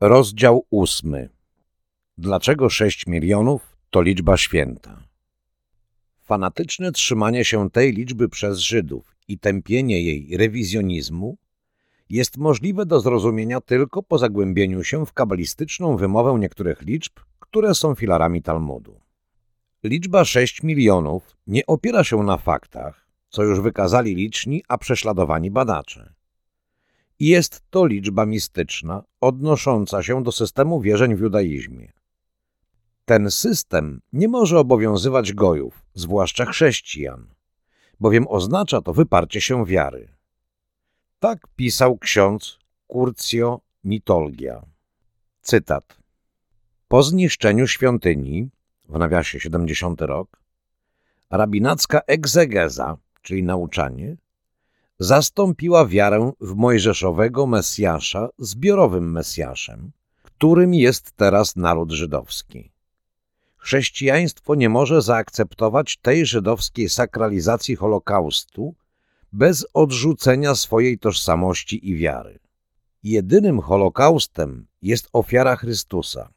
Rozdział ósmy. Dlaczego 6 milionów to liczba święta? Fanatyczne trzymanie się tej liczby przez Żydów i tępienie jej rewizjonizmu jest możliwe do zrozumienia tylko po zagłębieniu się w kabalistyczną wymowę niektórych liczb, które są filarami Talmudu. Liczba 6 milionów nie opiera się na faktach, co już wykazali liczni, a prześladowani badacze. Jest to liczba mistyczna, odnosząca się do systemu wierzeń w judaizmie. Ten system nie może obowiązywać gojów, zwłaszcza chrześcijan, bowiem oznacza to wyparcie się wiary. Tak pisał ksiądz Curcio Nitolgia. Cytat. Po zniszczeniu świątyni, w nawiasie 70 rok, rabinacka egzegeza, czyli nauczanie, zastąpiła wiarę w mojżeszowego Mesjasza zbiorowym Mesjaszem, którym jest teraz naród żydowski. Chrześcijaństwo nie może zaakceptować tej żydowskiej sakralizacji Holokaustu bez odrzucenia swojej tożsamości i wiary. Jedynym Holokaustem jest ofiara Chrystusa.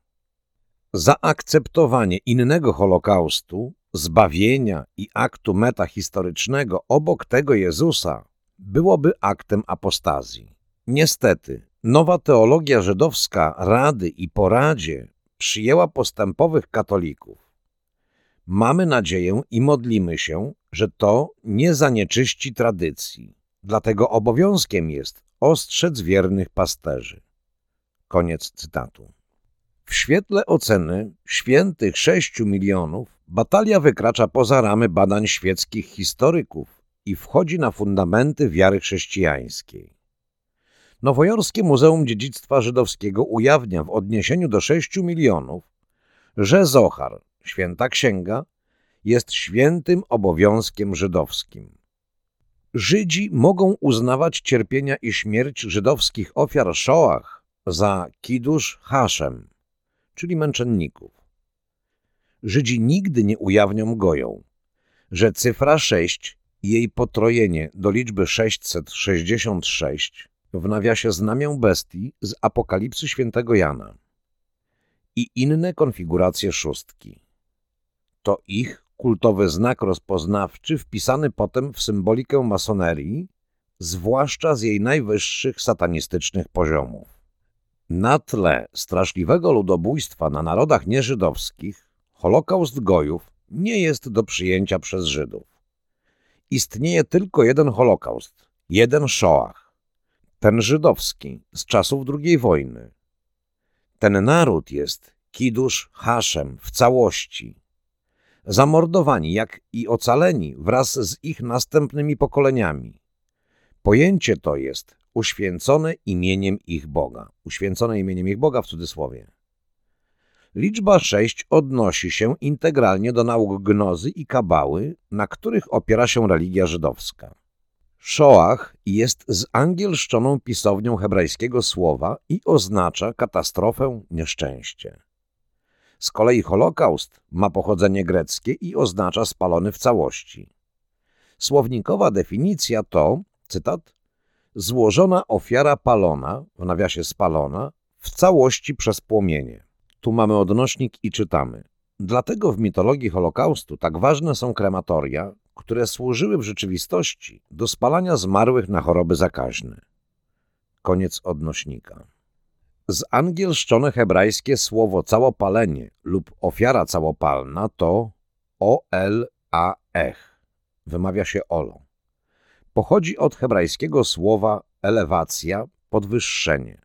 Zaakceptowanie innego Holokaustu, zbawienia i aktu metahistorycznego obok tego Jezusa byłoby aktem apostazji. Niestety, nowa teologia żydowska Rady i Poradzie przyjęła postępowych katolików. Mamy nadzieję i modlimy się, że to nie zanieczyści tradycji. Dlatego obowiązkiem jest ostrzec wiernych pasterzy. Koniec cytatu. W świetle oceny świętych sześciu milionów batalia wykracza poza ramy badań świeckich historyków i wchodzi na fundamenty wiary chrześcijańskiej. Nowojorskie Muzeum Dziedzictwa Żydowskiego ujawnia w odniesieniu do sześciu milionów, że Zohar, święta księga, jest świętym obowiązkiem żydowskim. Żydzi mogą uznawać cierpienia i śmierć żydowskich ofiar Shoah za kidusz haszem, czyli męczenników. Żydzi nigdy nie ujawnią goją, że cyfra 6 i jej potrojenie do liczby 666 w nawiasie znamię bestii z Apokalipsy świętego Jana i inne konfiguracje szóstki. To ich kultowy znak rozpoznawczy wpisany potem w symbolikę masonerii, zwłaszcza z jej najwyższych satanistycznych poziomów. Na tle straszliwego ludobójstwa na narodach nieżydowskich Holokaust Gojów nie jest do przyjęcia przez Żydów. Istnieje tylko jeden Holokaust, jeden Shoah, ten żydowski z czasów II wojny. Ten naród jest Kidusz Haszem w całości, zamordowani, jak i ocaleni wraz z ich następnymi pokoleniami. Pojęcie to jest uświęcone imieniem ich Boga. Uświęcone imieniem ich Boga w cudzysłowie. Liczba sześć odnosi się integralnie do nauk gnozy i kabały, na których opiera się religia żydowska. Shoah jest zangielszczoną pisownią hebrajskiego słowa i oznacza katastrofę, nieszczęście. Z kolei Holokaust ma pochodzenie greckie i oznacza spalony w całości. Słownikowa definicja to, cytat, złożona ofiara palona, w nawiasie spalona, w całości przez płomienie. Tu mamy odnośnik i czytamy. Dlatego w mitologii Holokaustu tak ważne są krematoria, które służyły w rzeczywistości do spalania zmarłych na choroby zakaźne. Koniec odnośnika. Zangielszczone hebrajskie słowo całopalenie lub ofiara całopalna to O-L-A-Ech. Wymawia się olo. Pochodzi od hebrajskiego słowa elewacja, podwyższenie.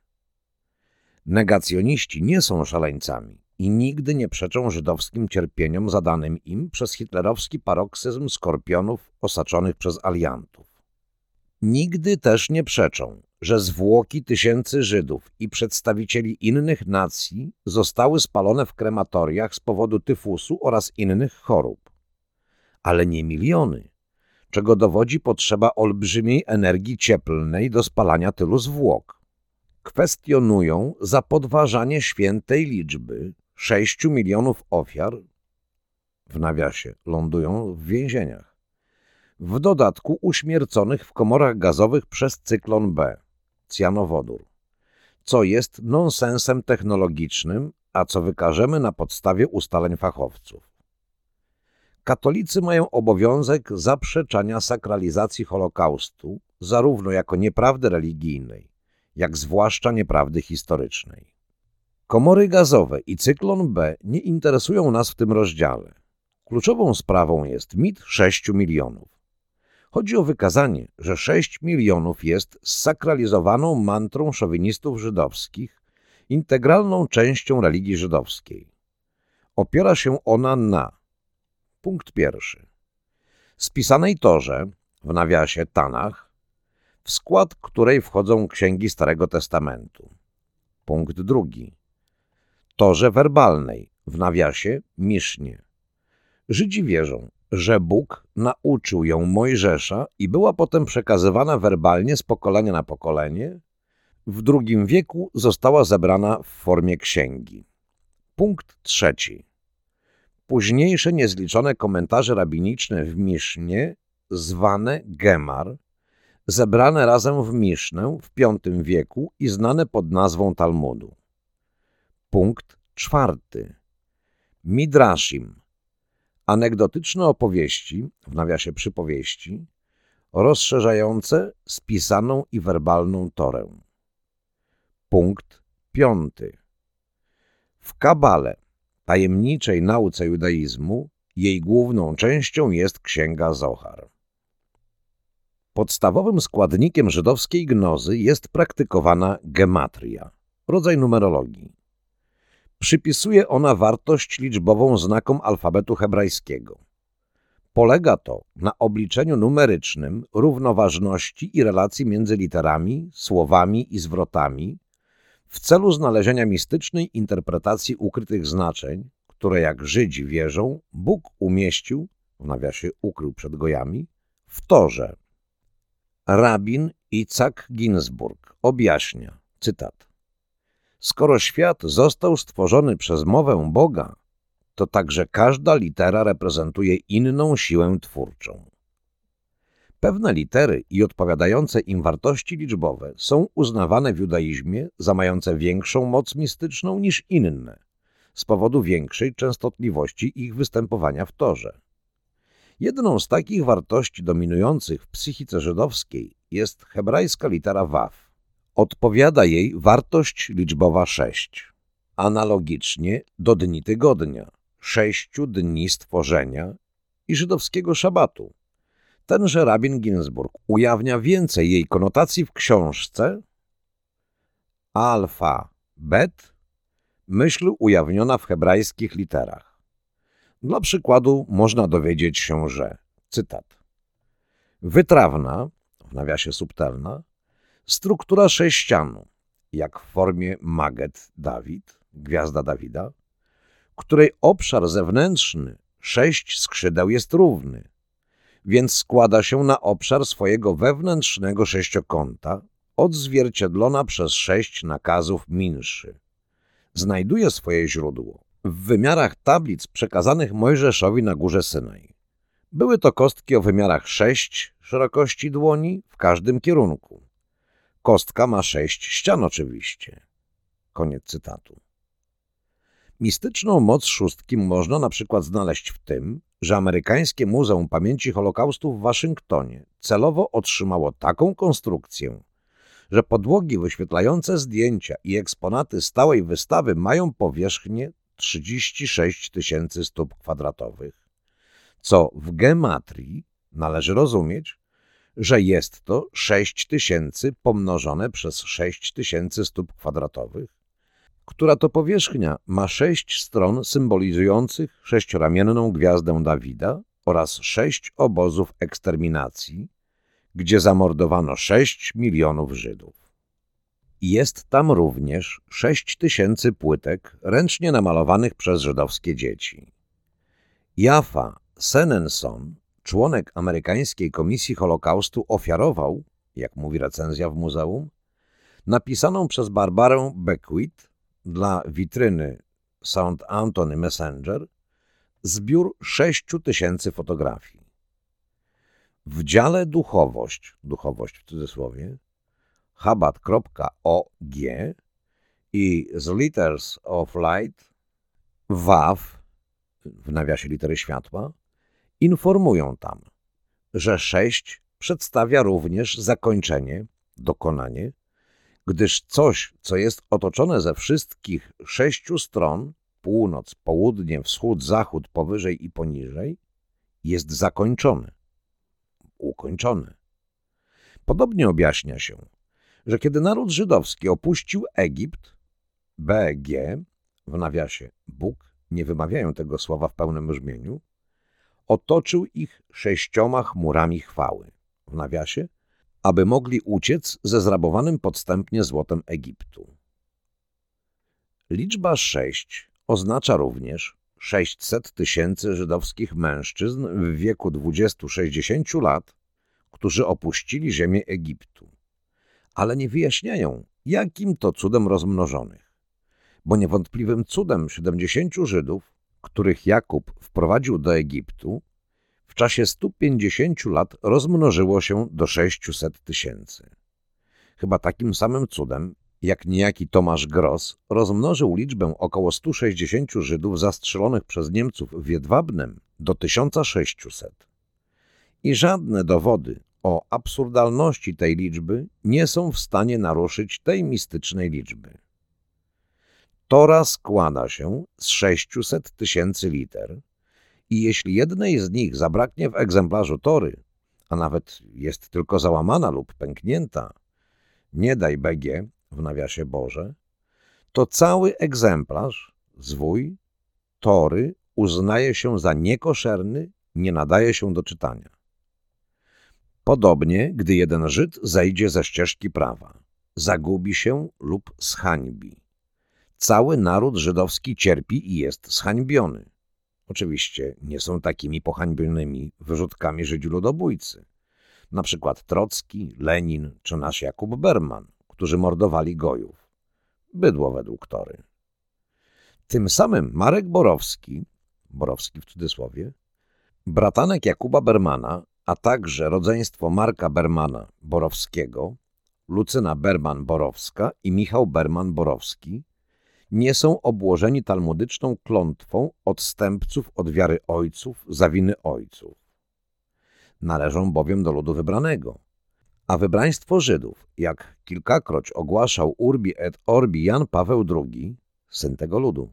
Negacjoniści nie są szaleńcami i nigdy nie przeczą żydowskim cierpieniom zadanym im przez hitlerowski paroksyzm skorpionów osaczonych przez aliantów. Nigdy też nie przeczą, że zwłoki tysięcy Żydów i przedstawicieli innych nacji zostały spalone w krematoriach z powodu tyfusu oraz innych chorób. Ale nie miliony, czego dowodzi potrzeba olbrzymiej energii cieplnej do spalania tylu zwłok. Kwestionują zapodważanie świętej liczby sześciu milionów ofiar, w nawiasie lądują w więzieniach, w dodatku uśmierconych w komorach gazowych przez cyklon B, cjanowodór, co jest nonsensem technologicznym, a co wykażemy na podstawie ustaleń fachowców. Katolicy mają obowiązek zaprzeczania sakralizacji Holokaustu, zarówno jako nieprawdy religijnej, jak zwłaszcza nieprawdy historycznej. Komory gazowe i cyklon B nie interesują nas w tym rozdziale. Kluczową sprawą jest mit 6 milionów. Chodzi o wykazanie, że 6 milionów jest sakralizowaną mantrą szowinistów żydowskich, integralną częścią religii żydowskiej. Opiera się ona na Punkt pierwszy. Spisanej Torze, w nawiasie Tanach, w skład której wchodzą księgi Starego Testamentu. Punkt drugi. Torze werbalnej, w nawiasie Misznie. Żydzi wierzą, że Bóg nauczył ją Mojżesza i była potem przekazywana werbalnie z pokolenia na pokolenie, w II wieku została zebrana w formie księgi. Punkt trzeci. Późniejsze niezliczone komentarze rabiniczne w Misznie, zwane Gemar, zebrane razem w Misznę w V wieku i znane pod nazwą Talmudu. Punkt czwarty. Midrashim. Anegdotyczne opowieści, w nawiasie przypowieści, rozszerzające spisaną i werbalną Torę. Punkt piąty. W Kabale tajemniczej nauce judaizmu, jej główną częścią jest Księga Zohar. Podstawowym składnikiem żydowskiej gnozy jest praktykowana gematria, rodzaj numerologii. Przypisuje ona wartość liczbową znakom alfabetu hebrajskiego. Polega to na obliczeniu numerycznym równoważności i relacji między literami, słowami i zwrotami, w celu znalezienia mistycznej interpretacji ukrytych znaczeń, które jak Żydzi wierzą, Bóg umieścił, w nawiasie ukrył przed gojami, w Torze. Rabin Isaac Ginsburg objaśnia, cytat, Skoro świat został stworzony przez mowę Boga, to także każda litera reprezentuje inną siłę twórczą. Pewne litery i odpowiadające im wartości liczbowe są uznawane w judaizmie za mające większą moc mistyczną niż inne, z powodu większej częstotliwości ich występowania w torze. Jedną z takich wartości dominujących w psychice żydowskiej jest hebrajska litera Waf. Odpowiada jej wartość liczbowa 6. Analogicznie do dni tygodnia, sześciu dni stworzenia i żydowskiego szabatu, Tenże rabin Ginsburg ujawnia więcej jej konotacji w książce Alfa Bet, myśl ujawniona w hebrajskich literach. Dla przykładu można dowiedzieć się, że, cytat, wytrawna, w nawiasie subtelna, struktura sześcianu, jak w formie Maget Dawid, gwiazda Dawida, której obszar zewnętrzny, sześć skrzydeł jest równy, więc składa się na obszar swojego wewnętrznego sześciokąta, odzwierciedlona przez sześć nakazów minszy. Znajduje swoje źródło w wymiarach tablic przekazanych Mojżeszowi na górze Synaj. Były to kostki o wymiarach 6 szerokości dłoni w każdym kierunku. Kostka ma sześć ścian oczywiście. Koniec cytatu. Mistyczną moc szóstki można na przykład znaleźć w tym, że amerykańskie Muzeum Pamięci Holokaustu w Waszyngtonie celowo otrzymało taką konstrukcję, że podłogi wyświetlające zdjęcia i eksponaty stałej wystawy mają powierzchnię 36 tysięcy stóp kwadratowych, co w gematrii należy rozumieć, że jest to 6 tysięcy pomnożone przez 6 tysięcy stóp kwadratowych, która to powierzchnia ma sześć stron symbolizujących sześcioramienną gwiazdę Dawida oraz sześć obozów eksterminacji, gdzie zamordowano sześć milionów Żydów. Jest tam również sześć tysięcy płytek ręcznie namalowanych przez żydowskie dzieci. Jaffa Senenson, członek amerykańskiej Komisji Holokaustu, ofiarował, jak mówi recenzja w muzeum, napisaną przez Barbarę Beckwith dla witryny St. Anthony Messenger zbiór 6 tysięcy fotografii. W dziale duchowość, duchowość w cudzysłowie, habat.og i z Letters of Light, WAW, w nawiasie litery światła, informują tam, że 6 przedstawia również zakończenie, dokonanie, gdyż coś, co jest otoczone ze wszystkich sześciu stron, północ, południe, wschód, zachód, powyżej i poniżej, jest zakończone, ukończone. Podobnie objaśnia się, że kiedy naród żydowski opuścił Egipt, BG, w nawiasie Bóg, nie wymawiają tego słowa w pełnym brzmieniu, otoczył ich sześcioma chmurami chwały, w nawiasie, aby mogli uciec ze zrabowanym podstępnie złotem Egiptu. Liczba sześć oznacza również 600 tysięcy żydowskich mężczyzn w wieku 20-60 lat, którzy opuścili ziemię Egiptu, ale nie wyjaśniają, jakim to cudem rozmnożonych, bo niewątpliwym cudem 70 Żydów, których Jakub wprowadził do Egiptu, w czasie 150 lat rozmnożyło się do 600 tysięcy. Chyba takim samym cudem, jak niejaki Tomasz Gross rozmnożył liczbę około 160 Żydów zastrzelonych przez Niemców w Jedwabnem do 1600. I żadne dowody o absurdalności tej liczby nie są w stanie naruszyć tej mistycznej liczby. Tora składa się z 600 tysięcy liter i jeśli jednej z nich zabraknie w egzemplarzu tory, a nawet jest tylko załamana lub pęknięta, nie daj BG w nawiasie Boże, to cały egzemplarz, zwój, tory uznaje się za niekoszerny, nie nadaje się do czytania. Podobnie, gdy jeden Żyd zejdzie ze ścieżki prawa, zagubi się lub zhańbi. Cały naród żydowski cierpi i jest zhańbiony. Oczywiście nie są takimi pohańbionymi wyrzutkami Żydzi ludobójcy. Na przykład Trocki, Lenin czy nasz Jakub Berman, którzy mordowali gojów. Bydło według Tory. Tym samym Marek Borowski, Borowski w cudzysłowie, bratanek Jakuba Bermana, a także rodzeństwo Marka Bermana Borowskiego, Lucyna Berman-Borowska i Michał Berman-Borowski nie są obłożeni talmudyczną klątwą odstępców od wiary ojców za winy ojców. Należą bowiem do ludu wybranego. A wybraństwo Żydów, jak kilkakroć ogłaszał Urbi et Orbi Jan Paweł II, syn tego ludu,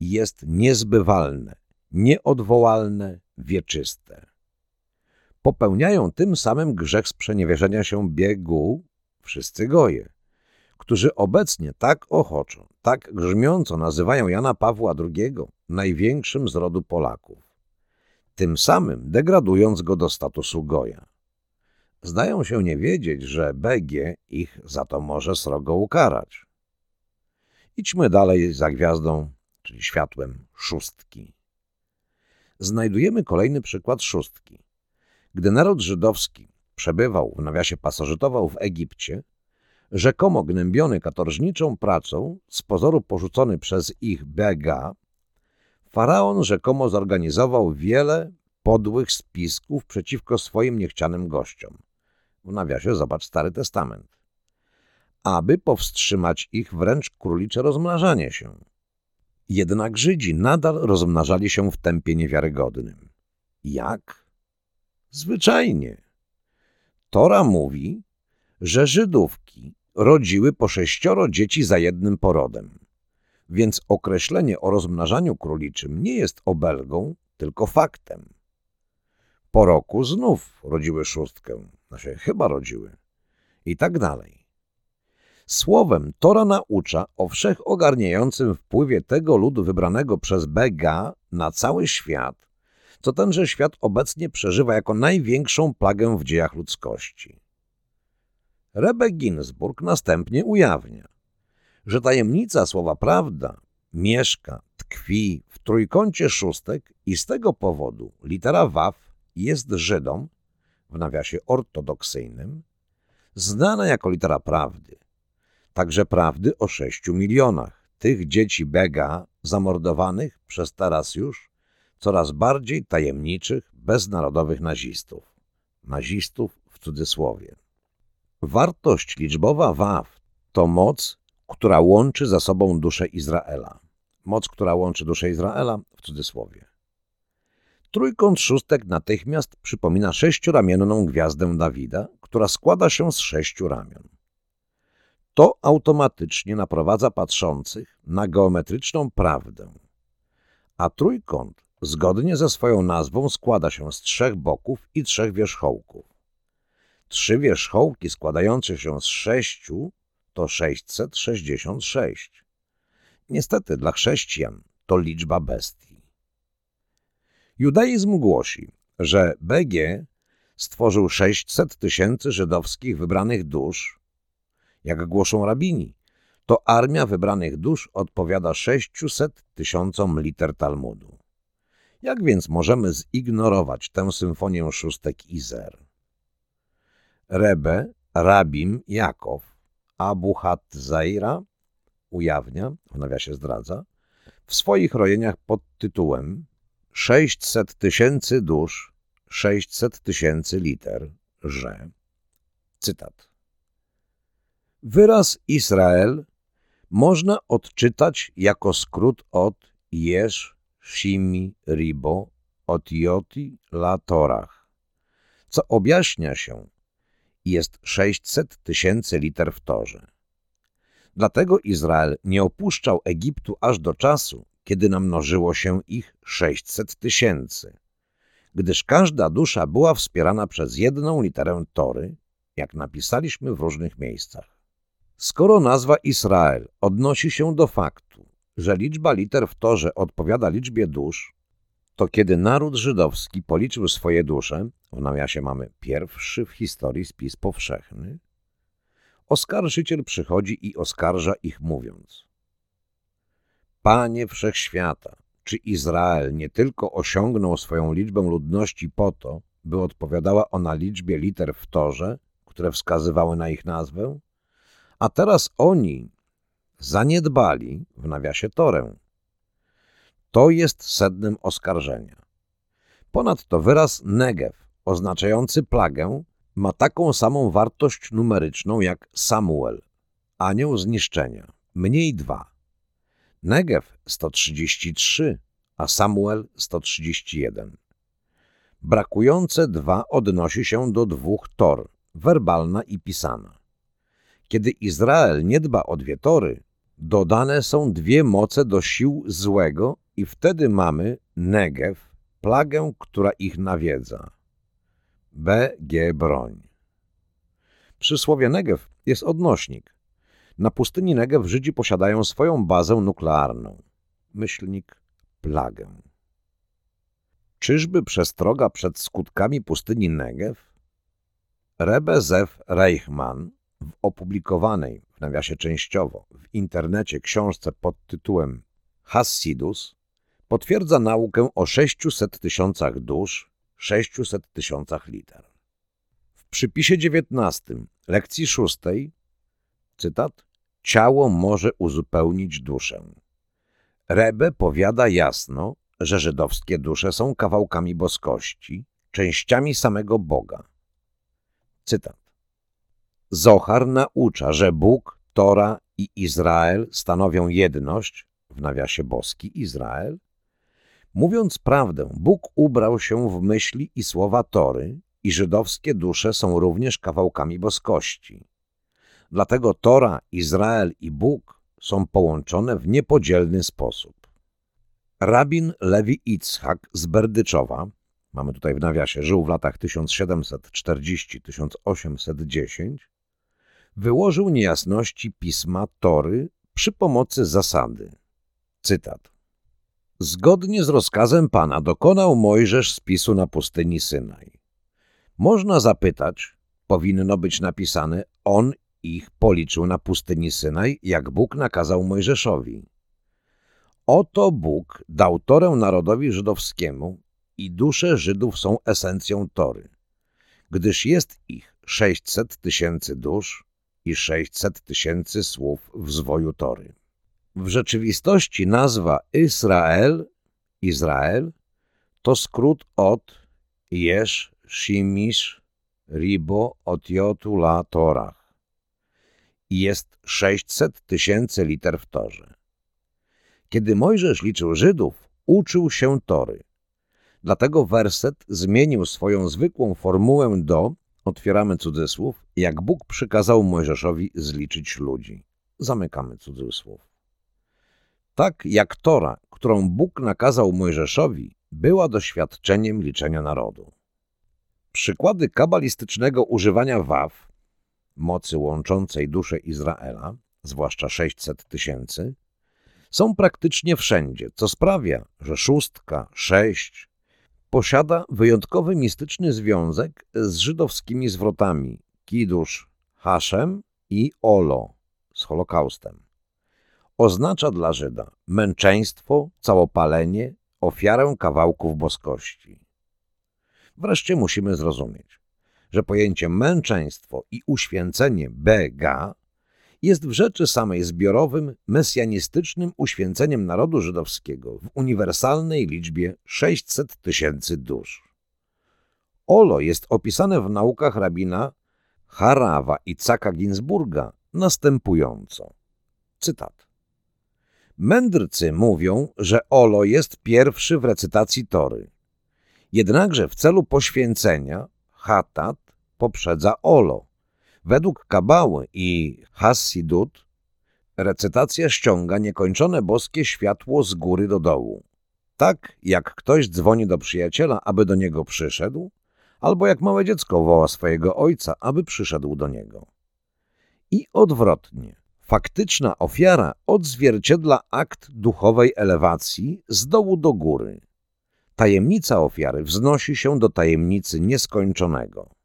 jest niezbywalne, nieodwołalne, wieczyste. Popełniają tym samym grzech sprzeniewierzenia się biegu wszyscy goje, którzy obecnie tak ochoczo, tak grzmiąco nazywają Jana Pawła II największym z rodu Polaków, tym samym degradując go do statusu goja. Zdają się nie wiedzieć, że BG ich za to może srogo ukarać. Idźmy dalej za gwiazdą, czyli światłem szóstki. Znajdujemy kolejny przykład szóstki. Gdy naród żydowski przebywał, w nawiasie pasożytował w Egipcie, rzekomo gnębiony katorżniczą pracą, z pozoru porzucony przez ich Bega, faraon rzekomo zorganizował wiele podłych spisków przeciwko swoim niechcianym gościom. W nawiasie zobacz Stary Testament. Aby powstrzymać ich wręcz królicze rozmnażanie się. Jednak Żydzi nadal rozmnażali się w tempie niewiarygodnym. Jak? Zwyczajnie. Tora mówi, że Żydówki rodziły po sześcioro dzieci za jednym porodem. Więc określenie o rozmnażaniu króliczym nie jest obelgą, tylko faktem. Po roku znów rodziły szóstkę, znaczy chyba rodziły. I tak dalej. Słowem Tora naucza o wszechogarniającym wpływie tego ludu wybranego przez Bega na cały świat, co tenże świat obecnie przeżywa jako największą plagę w dziejach ludzkości. Rebe Ginsburg następnie ujawnia, że tajemnica słowa prawda mieszka, tkwi w trójkącie szóstek i z tego powodu litera Waw jest Żydom, w nawiasie ortodoksyjnym, znana jako litera prawdy, także prawdy o sześciu milionach tych dzieci Bega zamordowanych przez teraz już coraz bardziej tajemniczych, beznarodowych nazistów. Nazistów w cudzysłowie. Wartość liczbowa WAW to moc która łączy za sobą duszę Izraela. Moc, która łączy duszę Izraela, w cudzysłowie. Trójkąt szóstek natychmiast przypomina sześcioramienną gwiazdę Dawida, która składa się z sześciu ramion. To automatycznie naprowadza patrzących na geometryczną prawdę. A trójkąt, zgodnie ze swoją nazwą, składa się z trzech boków i trzech wierzchołków. Trzy wierzchołki składające się z sześciu to 666. Niestety dla chrześcijan to liczba bestii. Judaizm głosi, że BG stworzył 600 tysięcy żydowskich wybranych dusz. Jak głoszą rabini, to armia wybranych dusz odpowiada 600 tysiącom liter Talmudu. Jak więc możemy zignorować tę symfonię szóstek i zer? Rebe, Rabim, Jakow, Abu Hat Zaira ujawnia, w nawiasie zdradza, w swoich rojeniach pod tytułem 600 tysięcy dusz, 600 tysięcy liter, że, cytat, Wyraz Izrael można odczytać jako skrót od Jesz, Shimi, Ribo, Otioti, La Torach, co objaśnia się, jest 600 tysięcy liter w torze. Dlatego Izrael nie opuszczał Egiptu aż do czasu, kiedy namnożyło się ich 600 tysięcy, gdyż każda dusza była wspierana przez jedną literę Tory, jak napisaliśmy w różnych miejscach. Skoro nazwa Izrael odnosi się do faktu, że liczba liter w Torze odpowiada liczbie dusz, to kiedy naród żydowski policzył swoje dusze, w nawiasie mamy pierwszy w historii spis powszechny, oskarżyciel przychodzi i oskarża ich mówiąc Panie Wszechświata, czy Izrael nie tylko osiągnął swoją liczbę ludności po to, by odpowiadała ona liczbie liter w torze, które wskazywały na ich nazwę? A teraz oni zaniedbali, w nawiasie torę, to jest sednem oskarżenia. Ponadto wyraz Negev, oznaczający plagę, ma taką samą wartość numeryczną jak Samuel, anioł zniszczenia, mniej dwa. Negev 133, a Samuel 131. Brakujące dwa odnosi się do dwóch tor, werbalna i pisana. Kiedy Izrael nie dba o dwie tory, dodane są dwie moce do sił złego i wtedy mamy Negev, plagę, która ich nawiedza. B. G. Broń. Przy słowie Negev jest odnośnik. Na pustyni Negev Żydzi posiadają swoją bazę nuklearną. Myślnik plagę. Czyżby przestroga przed skutkami pustyni Negev? Rebe Zev Reichmann w opublikowanej, w nawiasie częściowo, w internecie książce pod tytułem Hassidus potwierdza naukę o 600 tysiącach dusz, 600 tysiącach liter. W przypisie 19, lekcji 6, cytat, ciało może uzupełnić duszę. Rebe powiada jasno, że żydowskie dusze są kawałkami boskości, częściami samego Boga. Cytat. Zohar naucza, że Bóg, Tora i Izrael stanowią jedność, w nawiasie boski Izrael, Mówiąc prawdę, Bóg ubrał się w myśli i słowa Tory i żydowskie dusze są również kawałkami boskości. Dlatego Tora, Izrael i Bóg są połączone w niepodzielny sposób. Rabin Lewi Itzhak z Berdyczowa, mamy tutaj w nawiasie, żył w latach 1740-1810, wyłożył niejasności pisma Tory przy pomocy zasady. Cytat. Zgodnie z rozkazem Pana dokonał Mojżesz spisu na pustyni Synaj. Można zapytać, powinno być napisane, on ich policzył na pustyni Synaj, jak Bóg nakazał Mojżeszowi. Oto Bóg dał Torę narodowi żydowskiemu i dusze Żydów są esencją Tory, gdyż jest ich 600 tysięcy dusz i 600 tysięcy słów w zwoju Tory. W rzeczywistości nazwa Israel, Izrael, to skrót od Jesz, Shimish, Ribo, Otiotu, La, Torach. jest 600 tysięcy liter w torze. Kiedy Mojżesz liczył Żydów, uczył się tory. Dlatego werset zmienił swoją zwykłą formułę do, otwieramy cudzysłów, jak Bóg przykazał Mojżeszowi zliczyć ludzi. Zamykamy cudzysłów. Tak jak Tora, którą Bóg nakazał Mojżeszowi, była doświadczeniem liczenia narodu. Przykłady kabalistycznego używania waw, mocy łączącej duszę Izraela, zwłaszcza 600 tysięcy, są praktycznie wszędzie, co sprawia, że szóstka, sześć posiada wyjątkowy mistyczny związek z żydowskimi zwrotami Kidusz Haszem i Olo z Holokaustem. Oznacza dla Żyda męczeństwo, całopalenie, ofiarę kawałków boskości. Wreszcie musimy zrozumieć, że pojęcie męczeństwo i uświęcenie Bega jest w rzeczy samej zbiorowym, mesjanistycznym uświęceniem narodu żydowskiego w uniwersalnej liczbie 600 tysięcy dusz. Olo jest opisane w naukach rabina Harawa i Caka Ginsburga następująco. Cytat. Mędrcy mówią, że Olo jest pierwszy w recytacji Tory. Jednakże w celu poświęcenia Hatat poprzedza Olo. Według Kabały i Hassidut recytacja ściąga niekończone boskie światło z góry do dołu. Tak jak ktoś dzwoni do przyjaciela, aby do niego przyszedł, albo jak małe dziecko woła swojego ojca, aby przyszedł do niego. I odwrotnie. Faktyczna ofiara odzwierciedla akt duchowej elewacji z dołu do góry. Tajemnica ofiary wznosi się do tajemnicy nieskończonego.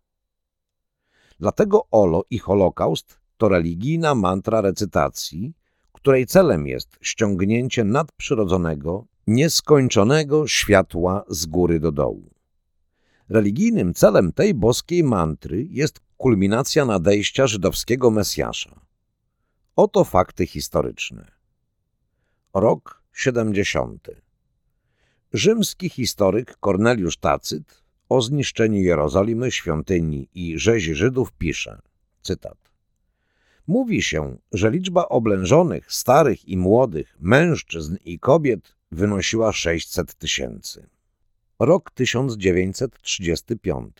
Dlatego Olo i Holokaust to religijna mantra recytacji, której celem jest ściągnięcie nadprzyrodzonego, nieskończonego światła z góry do dołu. Religijnym celem tej boskiej mantry jest kulminacja nadejścia żydowskiego Mesjasza. Oto fakty historyczne. Rok 70. Rzymski historyk Korneliusz Tacyt o zniszczeniu Jerozolimy, świątyni i rzezi Żydów pisze, cytat, Mówi się, że liczba oblężonych, starych i młodych, mężczyzn i kobiet wynosiła 600 tysięcy. Rok 1935.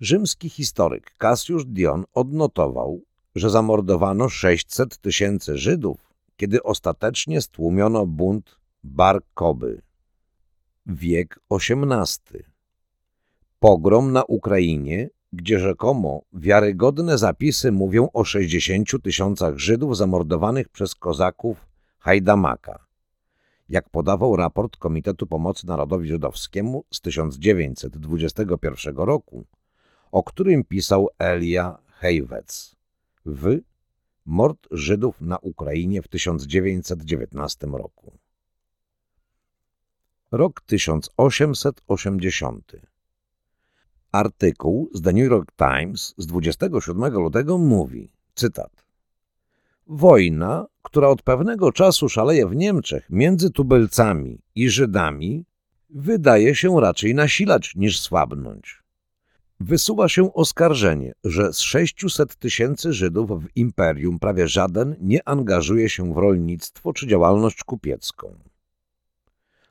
Rzymski historyk Cassius Dion odnotował, że zamordowano 600 tysięcy Żydów, kiedy ostatecznie stłumiono bunt Bar Koby. Wiek XVIII. Pogrom na Ukrainie, gdzie rzekomo wiarygodne zapisy mówią o 60 tysiącach Żydów zamordowanych przez kozaków Hajdamaka. Jak podawał raport Komitetu Pomocy Narodowi Żydowskiemu z 1921 roku, o którym pisał Elia Hejwec w Mord Żydów na Ukrainie w 1919 roku. Rok 1880 Artykuł z The New York Times z 27 lutego mówi, cytat, Wojna, która od pewnego czasu szaleje w Niemczech między tubylcami i Żydami, wydaje się raczej nasilać niż słabnąć wysuwa się oskarżenie, że z 600 tysięcy Żydów w imperium prawie żaden nie angażuje się w rolnictwo czy działalność kupiecką.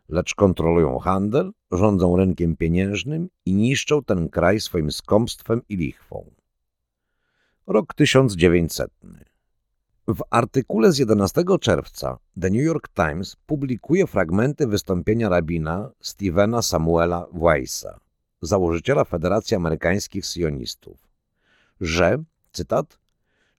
Lecz kontrolują handel, rządzą rynkiem pieniężnym i niszczą ten kraj swoim skąpstwem i lichwą. Rok 1900. W artykule z 11 czerwca The New York Times publikuje fragmenty wystąpienia rabina Stevena Samuela Weissa założyciela Federacji Amerykańskich Sionistów, że, cytat,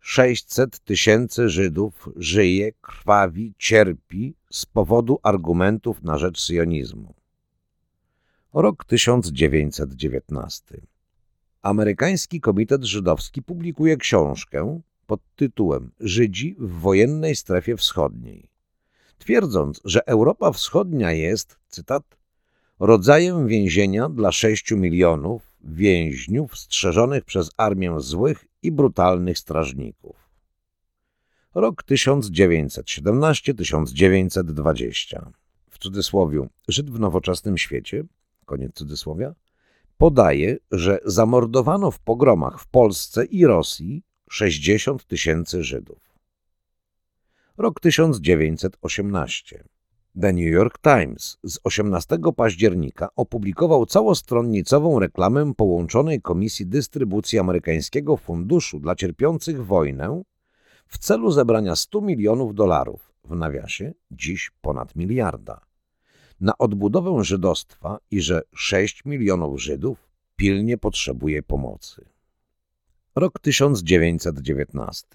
600 tysięcy Żydów żyje, krwawi, cierpi z powodu argumentów na rzecz sionizmu. Rok 1919. Amerykański Komitet Żydowski publikuje książkę pod tytułem Żydzi w wojennej strefie wschodniej, twierdząc, że Europa Wschodnia jest, cytat, rodzajem więzienia dla 6 milionów więźniów strzeżonych przez armię złych i brutalnych strażników. Rok 1917-1920 w cudzysłowie Żyd w nowoczesnym świecie, koniec cudzysłowia, podaje, że zamordowano w pogromach w Polsce i Rosji 60 tysięcy Żydów. Rok 1918. The New York Times z 18 października opublikował całostronnicową reklamę połączonej Komisji Dystrybucji Amerykańskiego Funduszu dla Cierpiących Wojnę w celu zebrania 100 milionów dolarów, w nawiasie dziś ponad miliarda, na odbudowę żydostwa i że 6 milionów Żydów pilnie potrzebuje pomocy. Rok 1919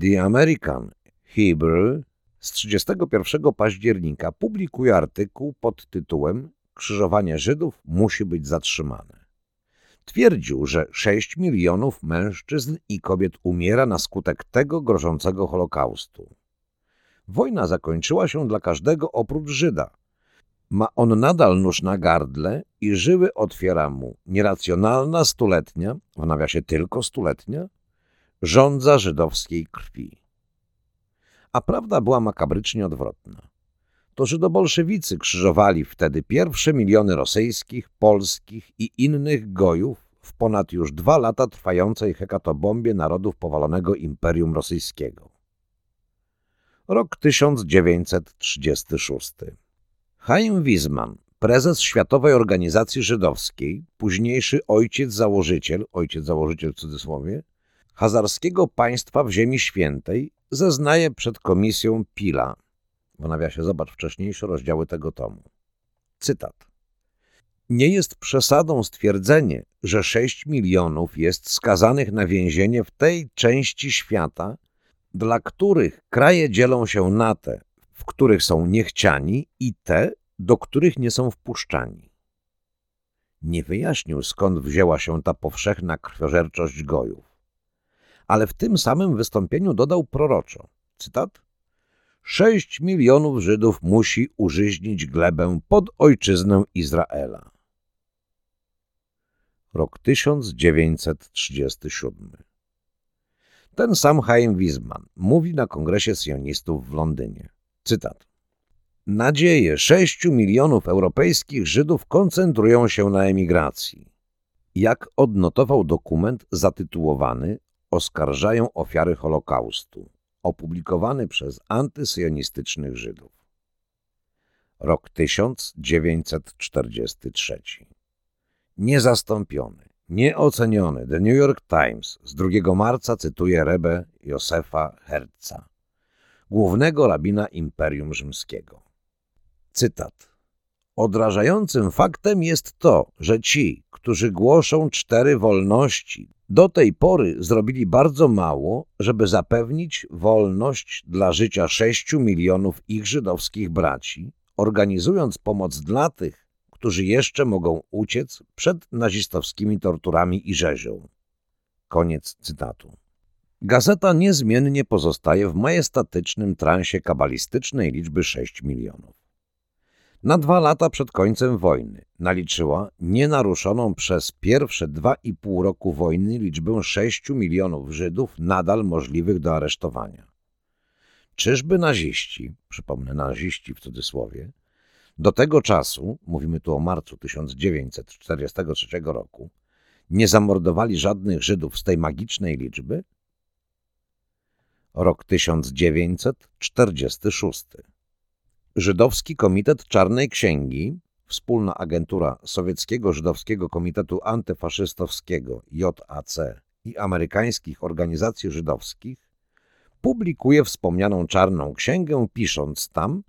The American Hebrew z 31 października publikuje artykuł pod tytułem Krzyżowanie Żydów musi być zatrzymane. Twierdził, że 6 milionów mężczyzn i kobiet umiera na skutek tego grożącego Holokaustu. Wojna zakończyła się dla każdego oprócz Żyda. Ma on nadal nóż na gardle i żyły otwiera mu nieracjonalna stuletnia, w nawiasie tylko stuletnia, rządza żydowskiej krwi. A prawda była makabrycznie odwrotna. To żydobolszewicy krzyżowali wtedy pierwsze miliony rosyjskich, polskich i innych gojów w ponad już dwa lata trwającej hekatobombie narodów powalonego Imperium Rosyjskiego. Rok 1936. Chaim Wiesman, prezes Światowej Organizacji Żydowskiej, późniejszy ojciec założyciel, ojciec założyciel w cudzysłowie, hazarskiego państwa w Ziemi Świętej, zeznaje przed komisją Pila. W nawiasie zobacz wcześniejsze rozdziały tego tomu. Cytat. Nie jest przesadą stwierdzenie, że 6 milionów jest skazanych na więzienie w tej części świata, dla których kraje dzielą się na te, w których są niechciani i te, do których nie są wpuszczani. Nie wyjaśnił, skąd wzięła się ta powszechna krwiożerczość gojów. Ale w tym samym wystąpieniu dodał proroczo, cytat, Sześć milionów Żydów musi użyźnić glebę pod ojczyznę Izraela. Rok 1937 ten sam Chaim Wiesman mówi na Kongresie Sionistów w Londynie. Cytat. Nadzieje sześciu milionów europejskich Żydów koncentrują się na emigracji. Jak odnotował dokument zatytułowany Oskarżają ofiary Holokaustu, opublikowany przez antysyjonistycznych Żydów. Rok 1943. Niezastąpiony Nieoceniony The New York Times z 2 marca cytuje Rebę Josefa Herca, głównego rabina Imperium Rzymskiego. Cytat. Odrażającym faktem jest to, że ci, którzy głoszą cztery wolności, do tej pory zrobili bardzo mało, żeby zapewnić wolność dla życia sześciu milionów ich żydowskich braci, organizując pomoc dla tych, którzy jeszcze mogą uciec przed nazistowskimi torturami i rzezią. Koniec cytatu. Gazeta niezmiennie pozostaje w majestatycznym transie kabalistycznej liczby 6 milionów. Na dwa lata przed końcem wojny naliczyła nienaruszoną przez pierwsze dwa i pół roku wojny liczbę 6 milionów Żydów nadal możliwych do aresztowania. Czyżby naziści, przypomnę naziści w cudzysłowie, do tego czasu, mówimy tu o marcu 1943 roku, nie zamordowali żadnych Żydów z tej magicznej liczby? Rok 1946. Żydowski Komitet Czarnej Księgi, wspólna agentura Sowieckiego Żydowskiego Komitetu Antyfaszystowskiego JAC i amerykańskich organizacji żydowskich, publikuje wspomnianą Czarną Księgę, pisząc tam,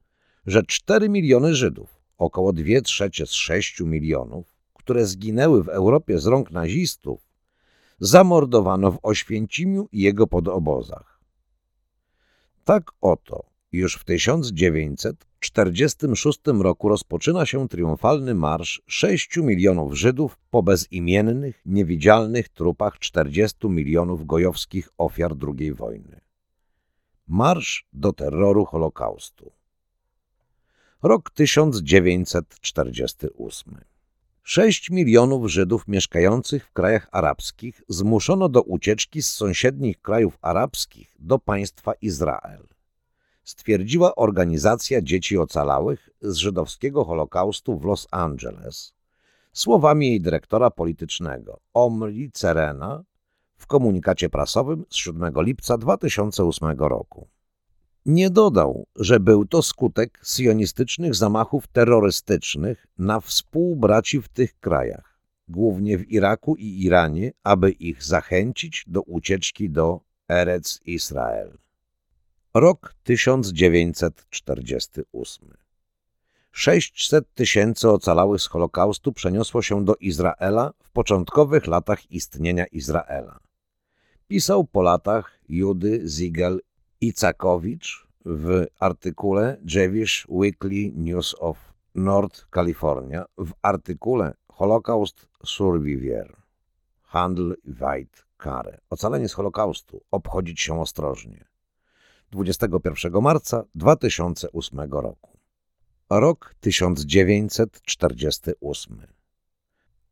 że 4 miliony Żydów, około 2 trzecie z 6 milionów, które zginęły w Europie z rąk nazistów, zamordowano w Oświęcimiu i jego podobozach. Tak oto już w 1946 roku rozpoczyna się triumfalny marsz 6 milionów Żydów po bezimiennych, niewidzialnych trupach 40 milionów gojowskich ofiar II wojny. Marsz do terroru Holokaustu. Rok 1948. 6 milionów Żydów mieszkających w krajach arabskich zmuszono do ucieczki z sąsiednich krajów arabskich do państwa Izrael. Stwierdziła Organizacja Dzieci Ocalałych z żydowskiego Holokaustu w Los Angeles słowami jej dyrektora politycznego Omri Cerena w komunikacie prasowym z 7 lipca 2008 roku. Nie dodał, że był to skutek sionistycznych zamachów terrorystycznych na współbraci w tych krajach, głównie w Iraku i Iranie, aby ich zachęcić do ucieczki do Erec Israel. Rok 1948 600 tysięcy ocalałych z Holokaustu przeniosło się do Izraela w początkowych latach istnienia Izraela. Pisał po latach Judy Ziegel Icakowicz w artykule Jewish Weekly News of North California w artykule Holocaust Survivor Handel weit Kare. Ocalenie z Holokaustu. Obchodzić się ostrożnie. 21 marca 2008 roku. Rok 1948.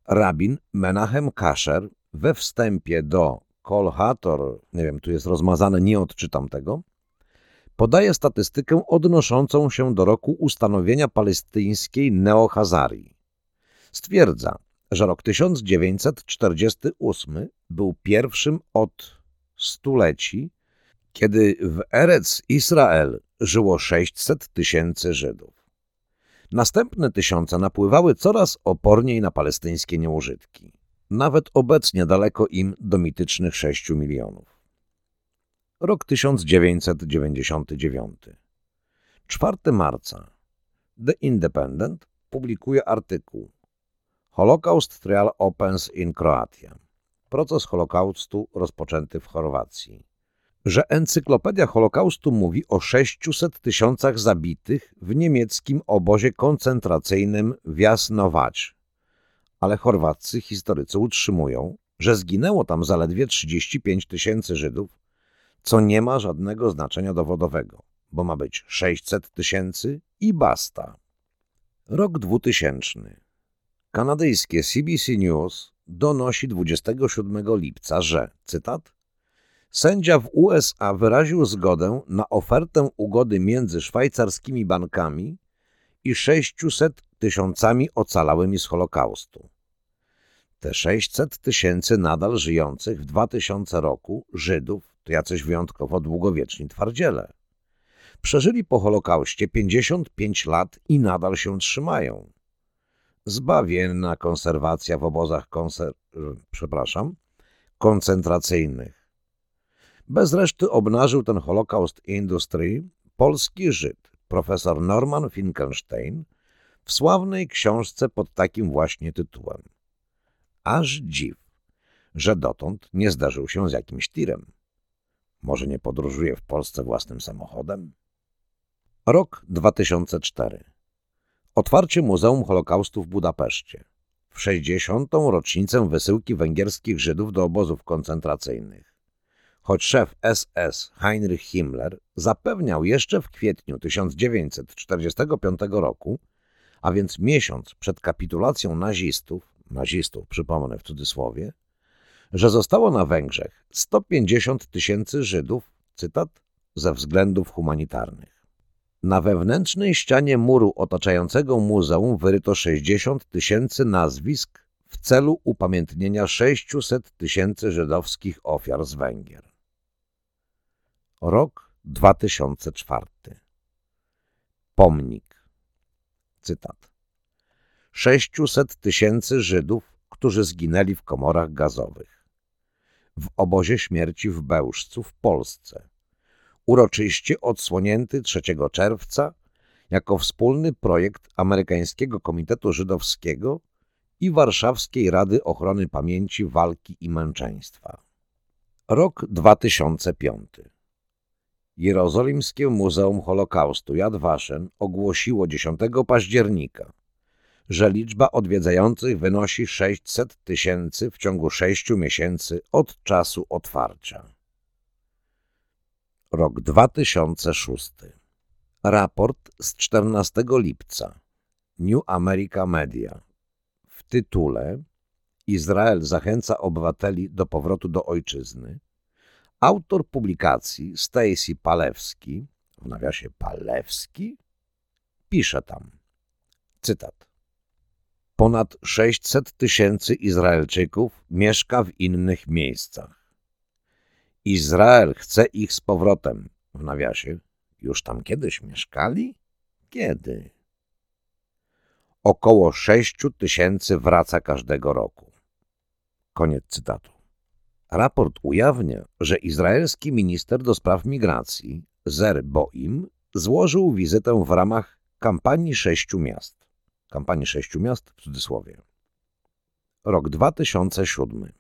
Rabin Menachem Kasher we wstępie do Kolhator, nie wiem, tu jest rozmazane, nie odczytam tego, podaje statystykę odnoszącą się do roku ustanowienia palestyńskiej Neohazarii. Stwierdza, że rok 1948 był pierwszym od stuleci, kiedy w Erec Israel żyło 600 tysięcy Żydów. Następne tysiące napływały coraz oporniej na palestyńskie nieużytki. Nawet obecnie daleko im do mitycznych 6 milionów. Rok 1999. 4 marca. The Independent publikuje artykuł Holocaust Trial Opens in Croatia. Proces Holokaustu rozpoczęty w Chorwacji. Że Encyklopedia Holokaustu mówi o 600 tysiącach zabitych w niemieckim obozie koncentracyjnym w Jasnowacz. Ale chorwaccy historycy utrzymują, że zginęło tam zaledwie 35 tysięcy Żydów, co nie ma żadnego znaczenia dowodowego, bo ma być 600 tysięcy i basta. Rok 2000. Kanadyjskie CBC News donosi 27 lipca, że, cytat, sędzia w USA wyraził zgodę na ofertę ugody między szwajcarskimi bankami i 600 tysiącami ocalałymi z Holokaustu. Te 600 tysięcy nadal żyjących w 2000 roku Żydów to jacyś wyjątkowo długowieczni twardziele. Przeżyli po Holokauście 55 lat i nadal się trzymają zbawienna konserwacja w obozach konser... przepraszam, koncentracyjnych. Bez reszty obnażył ten Holocaust Industry polski Żyd, profesor Norman Finkelstein, w sławnej książce pod takim właśnie tytułem. Aż dziw, że dotąd nie zdarzył się z jakimś tirem. Może nie podróżuje w Polsce własnym samochodem? Rok 2004 Otwarcie Muzeum Holokaustu w Budapeszcie. W 60. rocznicę wysyłki węgierskich Żydów do obozów koncentracyjnych. Choć szef SS Heinrich Himmler zapewniał jeszcze w kwietniu 1945 roku, a więc miesiąc przed kapitulacją nazistów, nazistów przypomnę w cudzysłowie, że zostało na Węgrzech 150 tysięcy Żydów, cytat, ze względów humanitarnych. Na wewnętrznej ścianie muru otaczającego muzeum wyryto 60 tysięcy nazwisk w celu upamiętnienia 600 tysięcy żydowskich ofiar z Węgier. Rok 2004 Pomnik. Cytat. 600 tysięcy Żydów, którzy zginęli w komorach gazowych. W obozie śmierci w Bełżcu w Polsce. Uroczyście odsłonięty 3 czerwca jako wspólny projekt Amerykańskiego Komitetu Żydowskiego i Warszawskiej Rady Ochrony Pamięci Walki i Męczeństwa. Rok 2005 Jerozolimskie Muzeum Holokaustu Yad Vashem ogłosiło 10 października, że liczba odwiedzających wynosi 600 tysięcy w ciągu 6 miesięcy od czasu otwarcia. Rok 2006. Raport z 14 lipca. New America Media. W tytule Izrael zachęca obywateli do powrotu do ojczyzny. Autor publikacji Stacy Palewski, w nawiasie Palewski, pisze tam, cytat. Ponad 600 tysięcy Izraelczyków mieszka w innych miejscach. Izrael chce ich z powrotem. W nawiasie. Już tam kiedyś mieszkali? Kiedy? Około sześciu tysięcy wraca każdego roku. Koniec cytatu. Raport ujawnia, że izraelski minister do spraw migracji, Zer Boim, złożył wizytę w ramach kampanii sześciu miast. Kampanii sześciu miast w cudzysłowie. Rok 2007.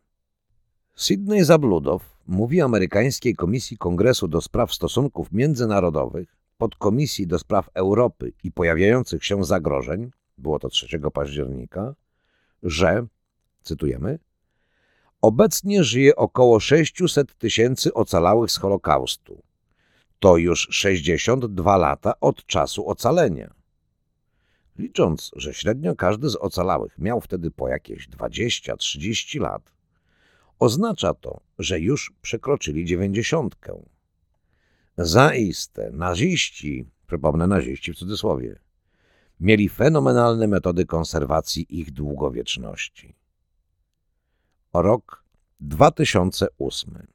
Sidney Zabludow mówi amerykańskiej Komisji Kongresu do Spraw Stosunków Międzynarodowych, podkomisji do spraw Europy i pojawiających się zagrożeń, było to 3 października, że, cytujemy, obecnie żyje około 600 tysięcy ocalałych z Holokaustu. To już 62 lata od czasu ocalenia. Licząc, że średnio każdy z ocalałych miał wtedy po jakieś 20-30 lat, oznacza to, że już przekroczyli dziewięćdziesiątkę. Zaiste naziści, przypomnę naziści w cudzysłowie, mieli fenomenalne metody konserwacji ich długowieczności. Rok 2008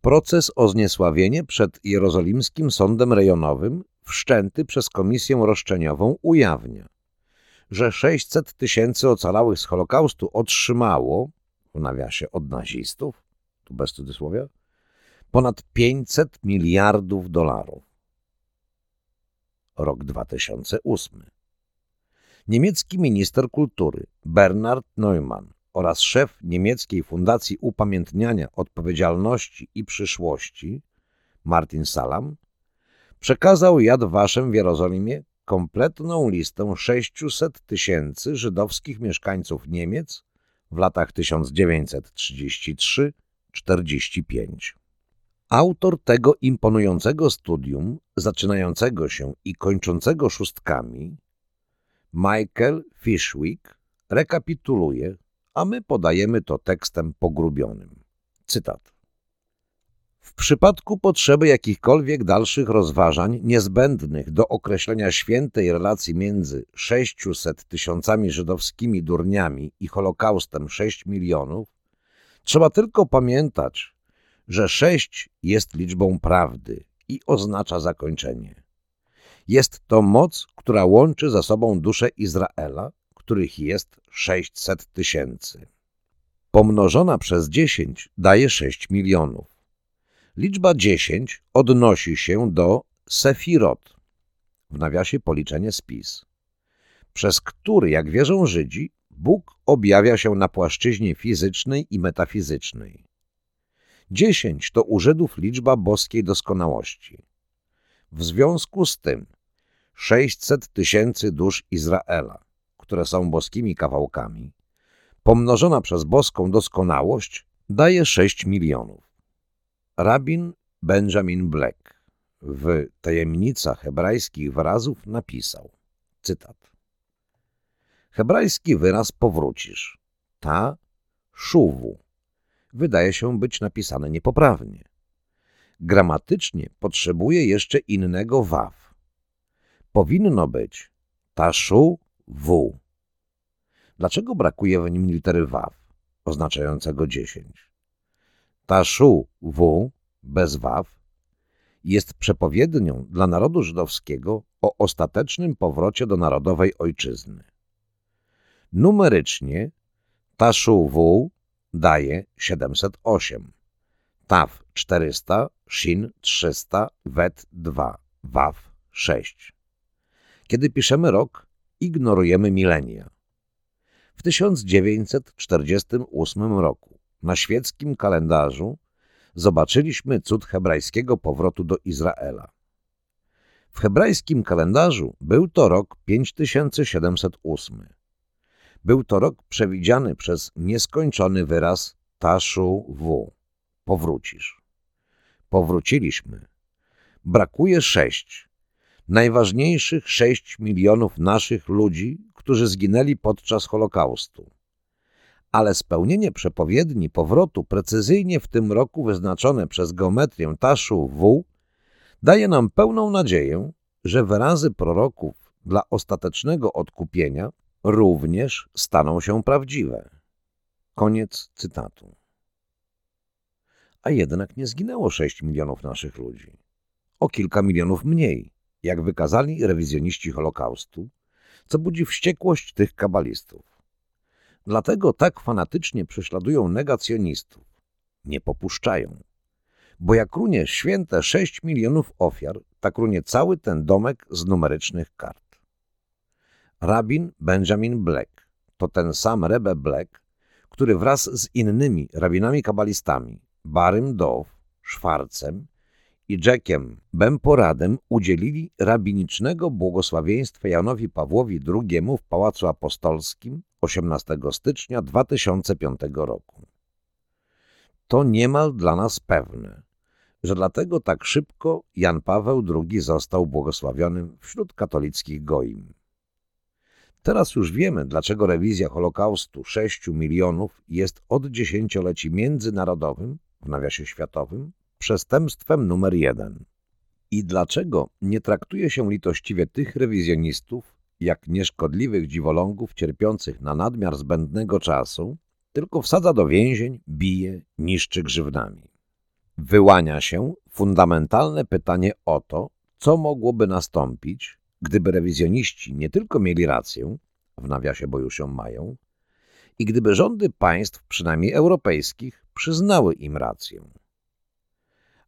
Proces o zniesławienie przed Jerozolimskim Sądem Rejonowym wszczęty przez Komisję Roszczeniową ujawnia, że 600 tysięcy ocalałych z Holokaustu otrzymało, w nawiasie od nazistów, tu bez cudzysłowia, ponad 500 miliardów dolarów. Rok 2008. Niemiecki minister kultury Bernard Neumann oraz szef niemieckiej Fundacji Upamiętniania Odpowiedzialności i Przyszłości Martin Salam przekazał Jad Waszem w Jerozolimie kompletną listę 600 tysięcy żydowskich mieszkańców Niemiec w latach 1933-45. Autor tego imponującego studium, zaczynającego się i kończącego szóstkami, Michael Fishwick, rekapituluje, a my podajemy to tekstem pogrubionym. Cytat. W przypadku potrzeby jakichkolwiek dalszych rozważań niezbędnych do określenia świętej relacji między 600 tysiącami żydowskimi durniami i Holokaustem 6 milionów, trzeba tylko pamiętać, że 6 jest liczbą prawdy i oznacza zakończenie. Jest to moc, która łączy za sobą dusze Izraela, których jest 600 tysięcy. Pomnożona przez 10 daje 6 milionów. Liczba 10 odnosi się do Sefirot, w nawiasie policzenie spis, przez który, jak wierzą Żydzi, Bóg objawia się na płaszczyźnie fizycznej i metafizycznej. 10 to u Żydów liczba boskiej doskonałości. W związku z tym 600 tysięcy dusz Izraela, które są boskimi kawałkami, pomnożona przez boską doskonałość, daje 6 milionów. Rabin Benjamin Black w Tajemnicach hebrajskich wyrazów napisał, cytat, Hebrajski wyraz powrócisz, ta, szuwu, wydaje się być napisane niepoprawnie. Gramatycznie potrzebuje jeszcze innego waw. Powinno być taszu w. Dlaczego brakuje w nim litery waw, oznaczającego dziesięć? Taszu w bez waw jest przepowiednią dla narodu żydowskiego o ostatecznym powrocie do narodowej ojczyzny. Numerycznie Taszu w daje 708, Taw 400, Shin 300, Wet 2, Waw 6. Kiedy piszemy rok, ignorujemy milenia. W 1948 roku na świeckim kalendarzu zobaczyliśmy cud hebrajskiego powrotu do Izraela. W hebrajskim kalendarzu był to rok 5708. Był to rok przewidziany przez nieskończony wyraz Taszu W. Powrócisz. Powróciliśmy. Brakuje sześć. Najważniejszych sześć milionów naszych ludzi, którzy zginęli podczas Holokaustu. Ale spełnienie przepowiedni powrotu precyzyjnie w tym roku wyznaczone przez geometrię Taszu W daje nam pełną nadzieję, że wyrazy proroków dla ostatecznego odkupienia również staną się prawdziwe. Koniec cytatu. A jednak nie zginęło 6 milionów naszych ludzi. O kilka milionów mniej, jak wykazali rewizjoniści Holokaustu, co budzi wściekłość tych kabalistów. Dlatego tak fanatycznie prześladują negacjonistów. Nie popuszczają. Bo jak runie święte 6 milionów ofiar, tak runie cały ten domek z numerycznych kart. Rabin Benjamin Black to ten sam Rebe Black, który wraz z innymi rabinami kabalistami, Barym Dow, Szwarcem i Jackiem Bemporadem udzielili rabinicznego błogosławieństwa Janowi Pawłowi II w Pałacu Apostolskim 18 stycznia 2005 roku. To niemal dla nas pewne, że dlatego tak szybko Jan Paweł II został błogosławionym wśród katolickich goim. Teraz już wiemy, dlaczego rewizja Holokaustu 6 milionów jest od dziesięcioleci międzynarodowym, w nawiasie światowym, przestępstwem numer jeden. I dlaczego nie traktuje się litościwie tych rewizjonistów jak nieszkodliwych dziwolągów cierpiących na nadmiar zbędnego czasu, tylko wsadza do więzień, bije, niszczy grzywnami. Wyłania się fundamentalne pytanie o to, co mogłoby nastąpić, gdyby rewizjoniści nie tylko mieli rację, w nawiasie, bo już ją mają, i gdyby rządy państw, przynajmniej europejskich, przyznały im rację.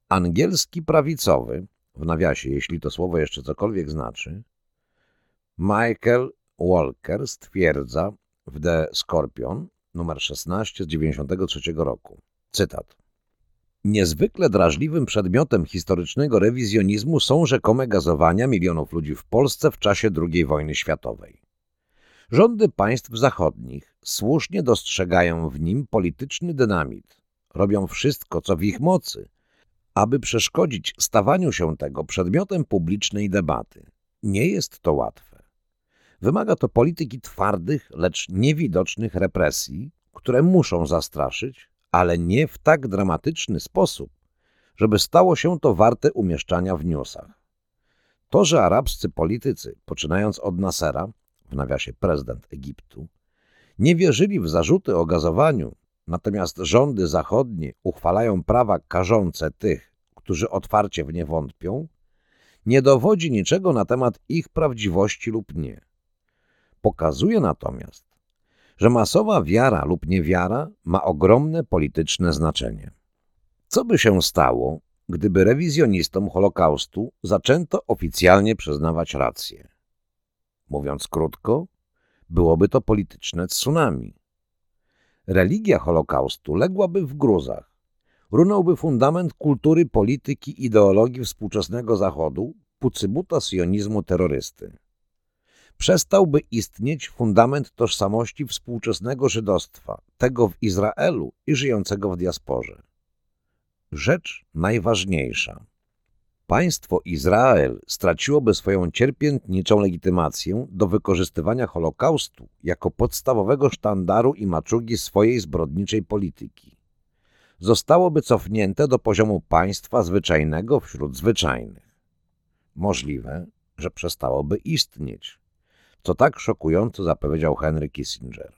Angielski prawicowy, w nawiasie, jeśli to słowo jeszcze cokolwiek znaczy, Michael Walker stwierdza w The Scorpion, numer 16 z 93 roku. Cytat. Niezwykle drażliwym przedmiotem historycznego rewizjonizmu są rzekome gazowania milionów ludzi w Polsce w czasie II wojny światowej. Rządy państw zachodnich słusznie dostrzegają w nim polityczny dynamit. Robią wszystko, co w ich mocy, aby przeszkodzić stawaniu się tego przedmiotem publicznej debaty. Nie jest to łatwe. Wymaga to polityki twardych, lecz niewidocznych represji, które muszą zastraszyć, ale nie w tak dramatyczny sposób, żeby stało się to warte umieszczania w newsach. To, że arabscy politycy, poczynając od Nasera, w nawiasie prezydent Egiptu, nie wierzyli w zarzuty o gazowaniu, natomiast rządy zachodnie uchwalają prawa karzące tych, którzy otwarcie w nie wątpią, nie dowodzi niczego na temat ich prawdziwości lub nie. Pokazuje natomiast, że masowa wiara lub niewiara ma ogromne polityczne znaczenie. Co by się stało, gdyby rewizjonistom Holokaustu zaczęto oficjalnie przyznawać rację? Mówiąc krótko, byłoby to polityczne tsunami. Religia Holokaustu ległaby w gruzach. Runąłby fundament kultury, polityki, ideologii współczesnego Zachodu, pucybuta sionizmu terrorysty. Przestałby istnieć fundament tożsamości współczesnego żydostwa, tego w Izraelu i żyjącego w diasporze. Rzecz najważniejsza. Państwo Izrael straciłoby swoją cierpiętniczą legitymację do wykorzystywania Holokaustu jako podstawowego sztandaru i maczugi swojej zbrodniczej polityki. Zostałoby cofnięte do poziomu państwa zwyczajnego wśród zwyczajnych. Możliwe, że przestałoby istnieć, co tak szokująco zapowiedział Henry Kissinger.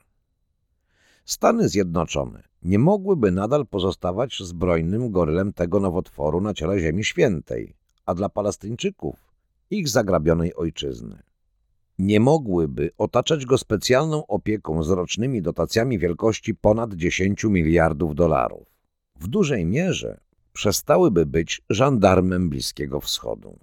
Stany Zjednoczone nie mogłyby nadal pozostawać zbrojnym gorylem tego nowotworu na ciele Ziemi Świętej, a dla Palestyńczyków ich zagrabionej ojczyzny. Nie mogłyby otaczać go specjalną opieką z rocznymi dotacjami wielkości ponad 10 miliardów dolarów. W dużej mierze przestałyby być żandarmem Bliskiego Wschodu.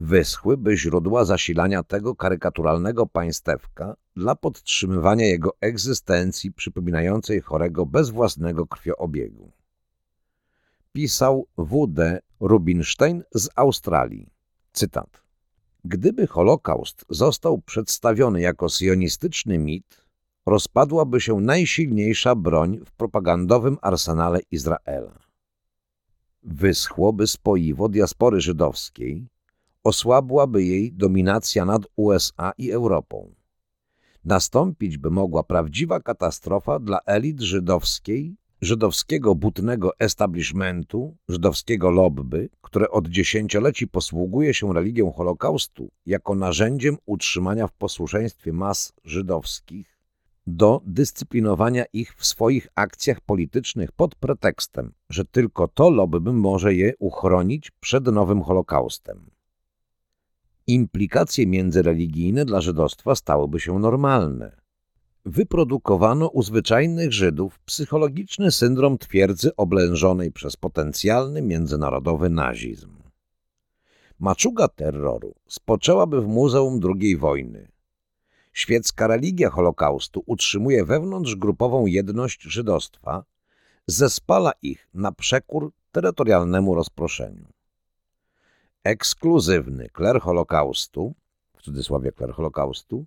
Wyschłyby źródła zasilania tego karykaturalnego państewka dla podtrzymywania jego egzystencji przypominającej chorego bez własnego krwioobiegu pisał W.D. Rubinstein z Australii. Cytat. Gdyby Holokaust został przedstawiony jako sionistyczny mit, rozpadłaby się najsilniejsza broń w propagandowym arsenale Izraela. Wyschłoby spoiwo diaspory żydowskiej, osłabłaby jej dominacja nad USA i Europą. Nastąpić by mogła prawdziwa katastrofa dla elit żydowskiej żydowskiego butnego establishmentu, żydowskiego lobby, które od dziesięcioleci posługuje się religią Holokaustu jako narzędziem utrzymania w posłuszeństwie mas żydowskich, do dyscyplinowania ich w swoich akcjach politycznych pod pretekstem, że tylko to lobby może je uchronić przed nowym Holokaustem. Implikacje międzyreligijne dla żydostwa stałyby się normalne. Wyprodukowano u zwyczajnych Żydów psychologiczny syndrom twierdzy oblężonej przez potencjalny międzynarodowy nazizm. Maczuga terroru spoczęłaby w Muzeum II wojny, Świecka religia Holokaustu utrzymuje wewnątrzgrupową jedność żydostwa, zespala ich na przekór terytorialnemu rozproszeniu. Ekskluzywny kler Holokaustu, w cudzysłowie kler Holokaustu,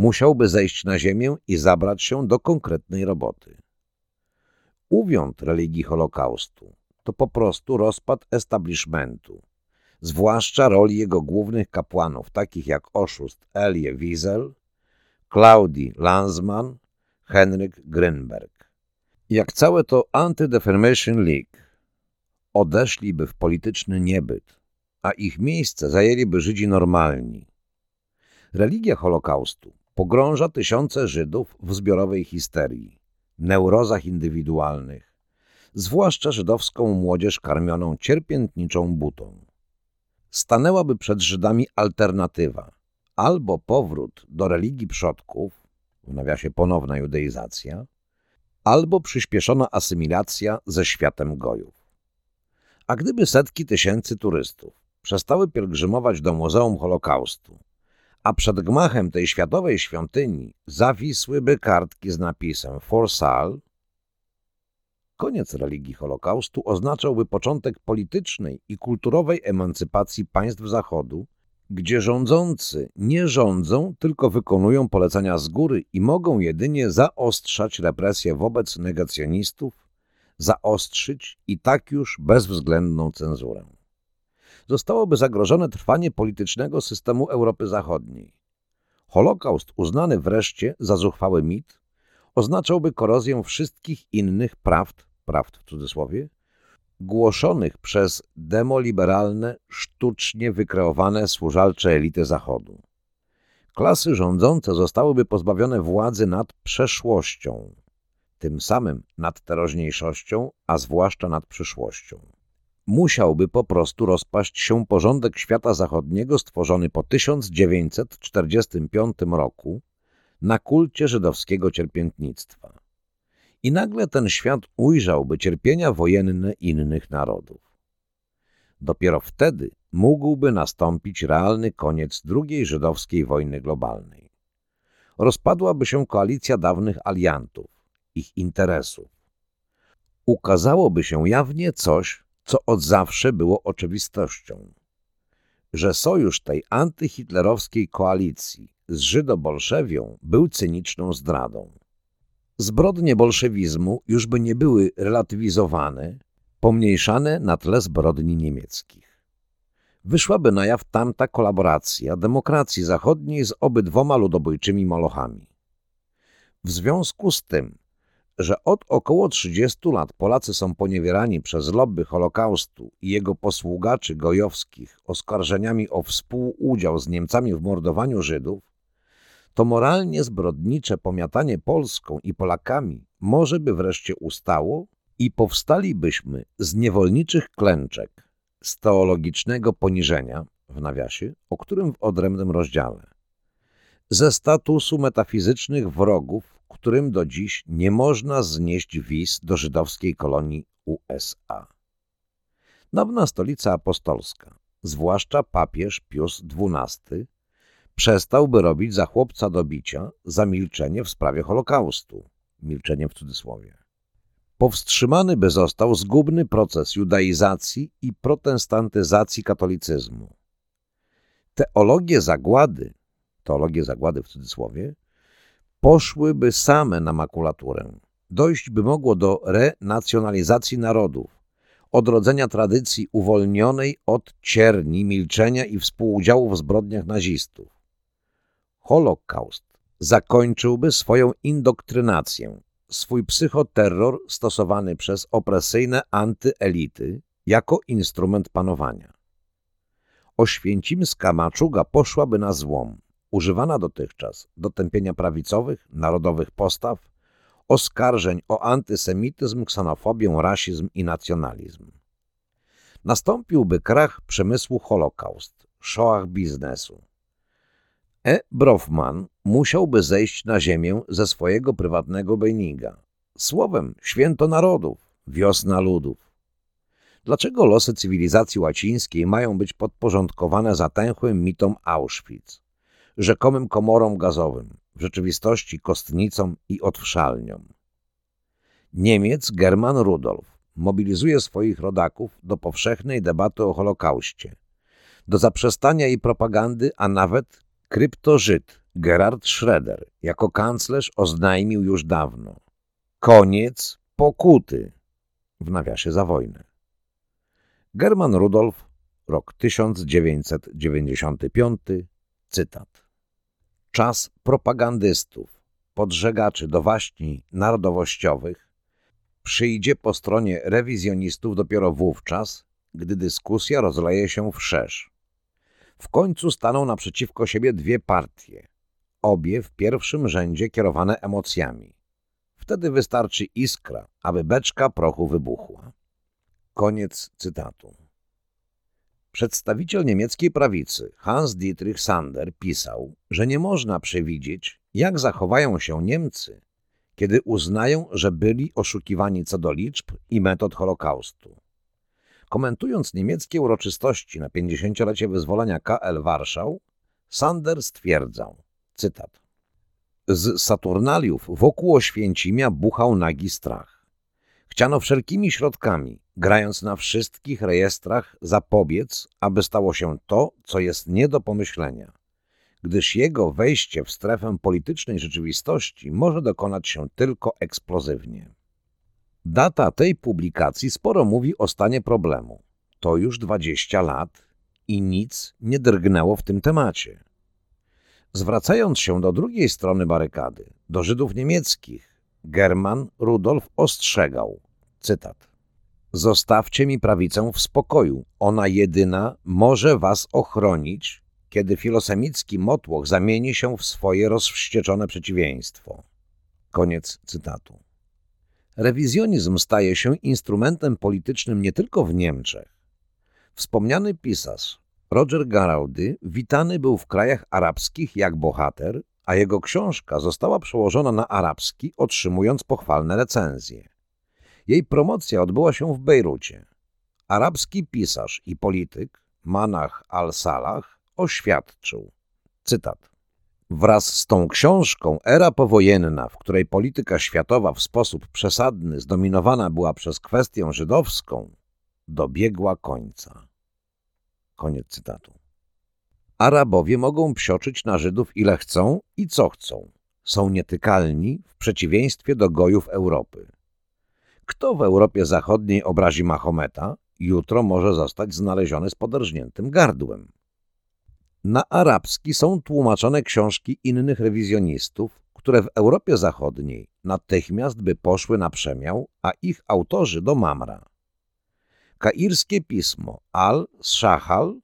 musiałby zejść na ziemię i zabrać się do konkretnej roboty. Uwiąd religii Holokaustu to po prostu rozpad establishmentu, zwłaszcza roli jego głównych kapłanów, takich jak oszust Elie Wiesel Claudii Lanzmann, Henryk Grinberg. Jak całe to Anti-Defamation League odeszliby w polityczny niebyt, a ich miejsce zajęliby Żydzi normalni. Religia Holokaustu pogrąża tysiące Żydów w zbiorowej histerii, neurozach indywidualnych, zwłaszcza żydowską młodzież karmioną cierpiętniczą butą. Stanęłaby przed Żydami alternatywa – albo powrót do religii przodków, w nawiasie ponowna judeizacja, albo przyspieszona asymilacja ze światem gojów. A gdyby setki tysięcy turystów przestały pielgrzymować do Muzeum Holokaustu, a przed gmachem tej światowej świątyni zawisłyby kartki z napisem For Sale, koniec religii Holokaustu oznaczałby początek politycznej i kulturowej emancypacji państw Zachodu gdzie rządzący nie rządzą, tylko wykonują polecenia z góry i mogą jedynie zaostrzać represje wobec negacjonistów, zaostrzyć i tak już bezwzględną cenzurę. Zostałoby zagrożone trwanie politycznego systemu Europy Zachodniej. Holokaust uznany wreszcie za zuchwały mit oznaczałby korozję wszystkich innych prawd, prawd w cudzysłowie, głoszonych przez demoliberalne, sztucznie wykreowane służalcze elity Zachodu. Klasy rządzące zostałyby pozbawione władzy nad przeszłością, tym samym nad teraźniejszością, a zwłaszcza nad przyszłością. Musiałby po prostu rozpaść się porządek świata zachodniego stworzony po 1945 roku na kulcie żydowskiego cierpiętnictwa i nagle ten świat ujrzałby cierpienia wojenne innych narodów. Dopiero wtedy mógłby nastąpić realny koniec II żydowskiej wojny globalnej. Rozpadłaby się koalicja dawnych aliantów, ich interesów. Ukazałoby się jawnie coś, co od zawsze było oczywistością, że sojusz tej antyhitlerowskiej koalicji z Żydobolszewią był cyniczną zdradą. Zbrodnie bolszewizmu już by nie były relatywizowane, pomniejszane na tle zbrodni niemieckich. Wyszłaby na jaw tamta kolaboracja demokracji zachodniej z obydwoma ludobójczymi molochami. W związku z tym, że od około 30 lat Polacy są poniewierani przez lobby Holokaustu i jego posługaczy gojowskich oskarżeniami o współudział z Niemcami w mordowaniu Żydów, to moralnie zbrodnicze pomiatanie Polską i Polakami może by wreszcie ustało i powstalibyśmy z niewolniczych klęczek, z teologicznego poniżenia, w nawiasie, o którym w odrębnym rozdziale, ze statusu metafizycznych wrogów, którym do dziś nie można znieść wiz do żydowskiej kolonii USA. Dawna stolica apostolska, zwłaszcza papież Pius XII, przestałby robić za chłopca do bicia za milczenie w sprawie Holokaustu. Milczenie w cudzysłowie. Powstrzymany by został zgubny proces judaizacji i protestantyzacji katolicyzmu. Teologie zagłady, teologie zagłady w cudzysłowie, poszłyby same na makulaturę. Dojść by mogło do renacjonalizacji narodów, odrodzenia tradycji uwolnionej od cierni, milczenia i współudziału w zbrodniach nazistów. Holokaust zakończyłby swoją indoktrynację, swój psychoterror stosowany przez opresyjne antyelity jako instrument panowania. Oświęcimska maczuga poszłaby na złom, używana dotychczas do tępienia prawicowych, narodowych postaw, oskarżeń o antysemityzm, ksenofobię, rasizm i nacjonalizm. Nastąpiłby krach przemysłu Holokaust, szoach biznesu. E. Brofman musiałby zejść na ziemię ze swojego prywatnego bejninga. Słowem, święto narodów, wiosna ludów. Dlaczego losy cywilizacji łacińskiej mają być podporządkowane zatęchłym mitom Auschwitz, rzekomym komorom gazowym, w rzeczywistości kostnicom i odwszalniom? Niemiec German Rudolf mobilizuje swoich rodaków do powszechnej debaty o Holokauście, do zaprzestania jej propagandy, a nawet kryptożyd Gerhard Schroeder jako kanclerz oznajmił już dawno koniec pokuty w nawiasie za wojnę. German Rudolf, rok 1995, cytat. Czas propagandystów, podżegaczy do waśni narodowościowych przyjdzie po stronie rewizjonistów dopiero wówczas, gdy dyskusja rozleje się wszerz. W końcu staną naprzeciwko siebie dwie partie, obie w pierwszym rzędzie kierowane emocjami. Wtedy wystarczy iskra, aby beczka prochu wybuchła. Koniec cytatu. Przedstawiciel niemieckiej prawicy Hans Dietrich Sander pisał, że nie można przewidzieć, jak zachowają się Niemcy, kiedy uznają, że byli oszukiwani co do liczb i metod Holokaustu. Komentując niemieckie uroczystości na 50-lecie wyzwolenia KL Warszał, Sander stwierdzał, cytat, z Saturnaliów wokół Oświęcimia buchał nagi strach. Chciano wszelkimi środkami, grając na wszystkich rejestrach, zapobiec, aby stało się to, co jest nie do pomyślenia, gdyż jego wejście w strefę politycznej rzeczywistości może dokonać się tylko eksplozywnie. Data tej publikacji sporo mówi o stanie problemu. To już 20 lat i nic nie drgnęło w tym temacie. Zwracając się do drugiej strony barykady, do Żydów niemieckich, German Rudolf ostrzegał, cytat, Zostawcie mi prawicę w spokoju, ona jedyna może was ochronić, kiedy filosemicki motłoch zamieni się w swoje rozwścieczone przeciwieństwo. Koniec cytatu. Rewizjonizm staje się instrumentem politycznym nie tylko w Niemczech. Wspomniany pisarz Roger Garaudy witany był w krajach arabskich jak bohater, a jego książka została przełożona na arabski, otrzymując pochwalne recenzje. Jej promocja odbyła się w Bejrucie. Arabski pisarz i polityk Manach al-Salah oświadczył, cytat, Wraz z tą książką era powojenna, w której polityka światowa w sposób przesadny zdominowana była przez kwestię żydowską, dobiegła końca. Koniec cytatu. Arabowie mogą psioczyć na Żydów ile chcą i co chcą. Są nietykalni w przeciwieństwie do gojów Europy. Kto w Europie Zachodniej obrazi Mahometa, jutro może zostać znaleziony z poderżniętym gardłem. Na arabski są tłumaczone książki innych rewizjonistów, które w Europie Zachodniej natychmiast by poszły na przemiał, a ich autorzy do Mamra. Kairskie pismo Al-Shahal,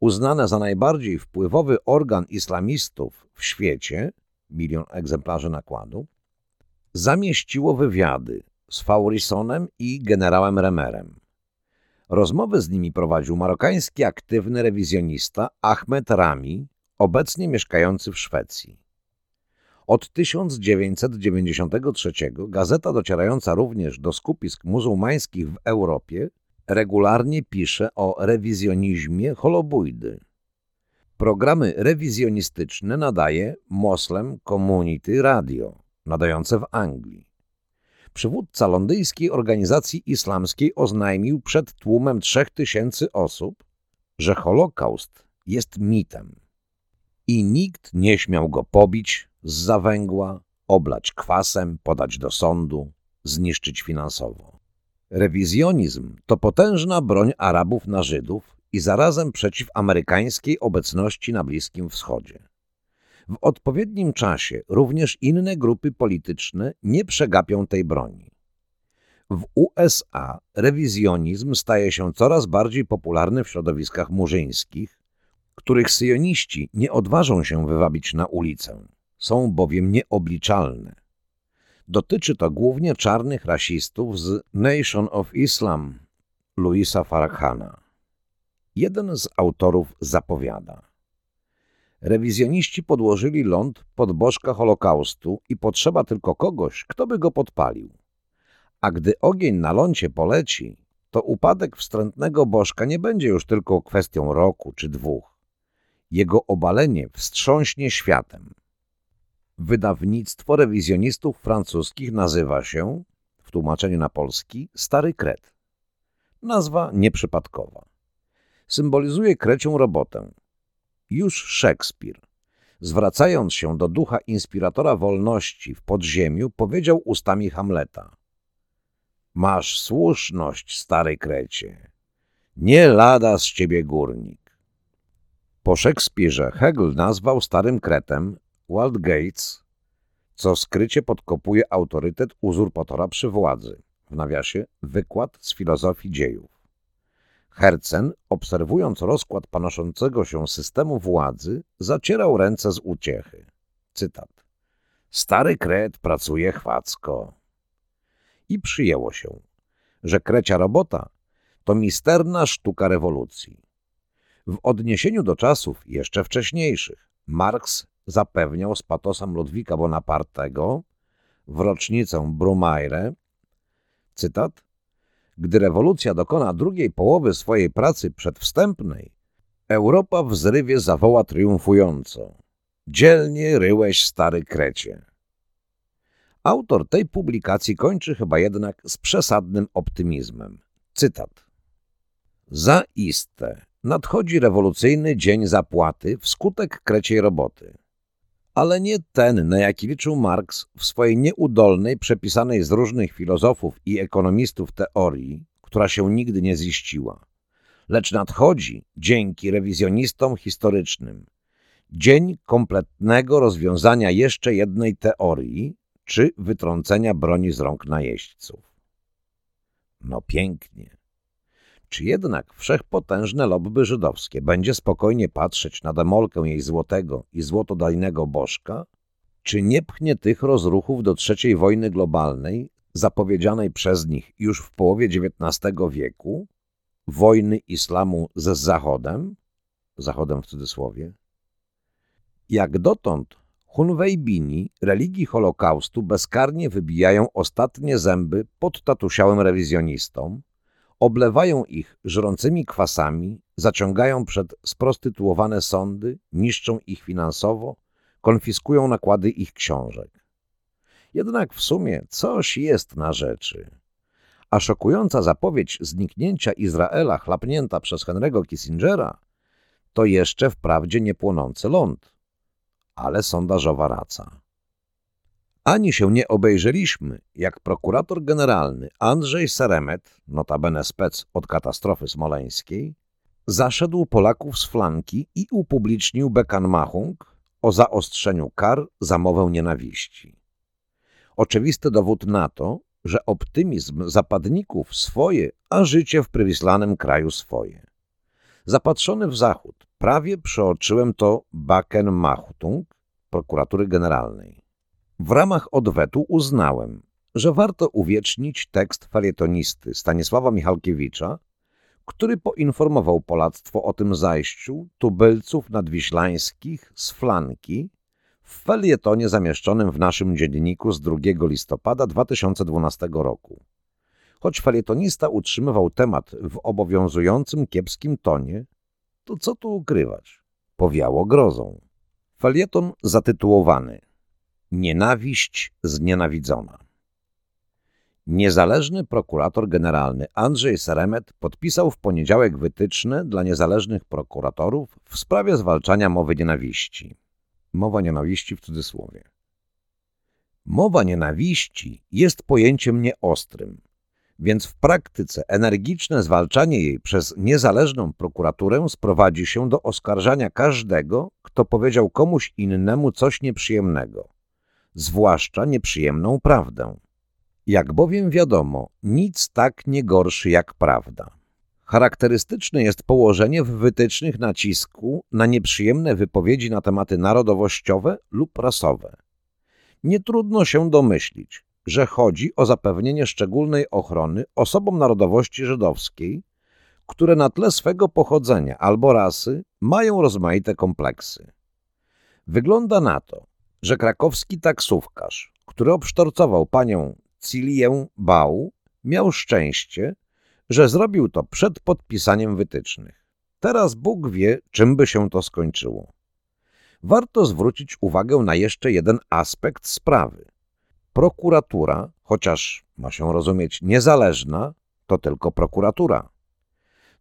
uznane za najbardziej wpływowy organ islamistów w świecie, milion egzemplarzy nakładu, zamieściło wywiady z Faurisonem i generałem Remerem. Rozmowy z nimi prowadził marokański aktywny rewizjonista Ahmed Rami, obecnie mieszkający w Szwecji. Od 1993 gazeta docierająca również do skupisk muzułmańskich w Europie regularnie pisze o rewizjonizmie holobójdy. Programy rewizjonistyczne nadaje Moslem Community Radio, nadające w Anglii. Przywódca londyńskiej organizacji islamskiej oznajmił przed tłumem trzech tysięcy osób, że Holokaust jest mitem i nikt nie śmiał go pobić z zawęgła, oblać kwasem, podać do sądu, zniszczyć finansowo. Rewizjonizm to potężna broń Arabów na Żydów i zarazem przeciw amerykańskiej obecności na Bliskim Wschodzie. W odpowiednim czasie również inne grupy polityczne nie przegapią tej broni. W USA rewizjonizm staje się coraz bardziej popularny w środowiskach murzyńskich, których syjoniści nie odważą się wywabić na ulicę, są bowiem nieobliczalne. Dotyczy to głównie czarnych rasistów z Nation of Islam Louisa Farahana. Jeden z autorów zapowiada. Rewizjoniści podłożyli ląd pod bożka Holokaustu i potrzeba tylko kogoś, kto by go podpalił. A gdy ogień na lądzie poleci, to upadek wstrętnego bożka nie będzie już tylko kwestią roku czy dwóch. Jego obalenie wstrząśnie światem. Wydawnictwo rewizjonistów francuskich nazywa się, w tłumaczeniu na polski, Stary Kret. Nazwa nieprzypadkowa. Symbolizuje krecią robotę. Już Szekspir, zwracając się do ducha inspiratora wolności w podziemiu, powiedział ustami Hamleta. Masz słuszność, stary krecie. Nie lada z ciebie górnik. Po Szekspirze Hegel nazwał starym kretem Walt Gates, co skrycie podkopuje autorytet uzurpatora przy władzy. W nawiasie wykład z filozofii dziejów. Hercen, obserwując rozkład panoszącego się systemu władzy, zacierał ręce z uciechy. Cytat. Stary kret pracuje chwacko. I przyjęło się, że krecia robota to misterna sztuka rewolucji. W odniesieniu do czasów jeszcze wcześniejszych Marx zapewniał z patosem Ludwika Bonapartego w rocznicę Brumaire, cytat, gdy rewolucja dokona drugiej połowy swojej pracy przedwstępnej, Europa w zrywie zawoła triumfująco. Dzielnie ryłeś, stary krecie. Autor tej publikacji kończy chyba jednak z przesadnym optymizmem. Cytat. Zaiste nadchodzi rewolucyjny dzień zapłaty wskutek kreciej roboty. Ale nie ten, na jaki liczył Marx w swojej nieudolnej, przepisanej z różnych filozofów i ekonomistów teorii, która się nigdy nie ziściła. Lecz nadchodzi dzięki rewizjonistom historycznym. Dzień kompletnego rozwiązania jeszcze jednej teorii, czy wytrącenia broni z rąk najeźdźców. No pięknie. Czy jednak wszechpotężne lobby żydowskie będzie spokojnie patrzeć na demolkę jej złotego i złotodajnego bożka? Czy nie pchnie tych rozruchów do trzeciej wojny globalnej, zapowiedzianej przez nich już w połowie XIX wieku, wojny islamu ze Zachodem, Zachodem w cudzysłowie? Jak dotąd Hunwejbini religii Holokaustu bezkarnie wybijają ostatnie zęby pod tatusiałym rewizjonistom, oblewają ich żrącymi kwasami, zaciągają przed sprostytuowane sądy, niszczą ich finansowo, konfiskują nakłady ich książek. Jednak w sumie coś jest na rzeczy. A szokująca zapowiedź zniknięcia Izraela chlapnięta przez Henry'ego Kissingera to jeszcze wprawdzie niepłonący ląd ale sondażowa raca. Ani się nie obejrzeliśmy, jak prokurator generalny Andrzej Seremet, notabene spec od katastrofy smoleńskiej, zaszedł Polaków z flanki i upublicznił Bekanmachung o zaostrzeniu kar za mowę nienawiści. Oczywisty dowód na to, że optymizm zapadników swoje, a życie w prywislanym kraju swoje. Zapatrzony w zachód, prawie przeoczyłem to Bakenmachtung, prokuratury generalnej. W ramach odwetu uznałem, że warto uwiecznić tekst felietonisty Stanisława Michalkiewicza, który poinformował Polactwo o tym zajściu tubylców nadwiślańskich z flanki w felietonie zamieszczonym w naszym dzienniku z 2 listopada 2012 roku. Choć felietonista utrzymywał temat w obowiązującym kiepskim tonie, to co tu ukrywać? Powiało grozą. Felieton zatytułowany Nienawiść znienawidzona. Niezależny prokurator generalny Andrzej Seremet podpisał w poniedziałek wytyczne dla niezależnych prokuratorów w sprawie zwalczania mowy nienawiści. Mowa nienawiści w cudzysłowie. Mowa nienawiści jest pojęciem nieostrym, więc w praktyce energiczne zwalczanie jej przez niezależną prokuraturę sprowadzi się do oskarżania każdego, kto powiedział komuś innemu coś nieprzyjemnego, zwłaszcza nieprzyjemną prawdę. Jak bowiem wiadomo, nic tak nie gorszy jak prawda. charakterystyczne jest położenie w wytycznych nacisku na nieprzyjemne wypowiedzi na tematy narodowościowe lub rasowe. Nie trudno się domyślić, że chodzi o zapewnienie szczególnej ochrony osobom narodowości żydowskiej, które na tle swego pochodzenia albo rasy mają rozmaite kompleksy. Wygląda na to, że krakowski taksówkarz, który obsztorcował panią Cilię Bał, miał szczęście, że zrobił to przed podpisaniem wytycznych. Teraz Bóg wie, czym by się to skończyło. Warto zwrócić uwagę na jeszcze jeden aspekt sprawy. Prokuratura, chociaż ma się rozumieć niezależna, to tylko prokuratura.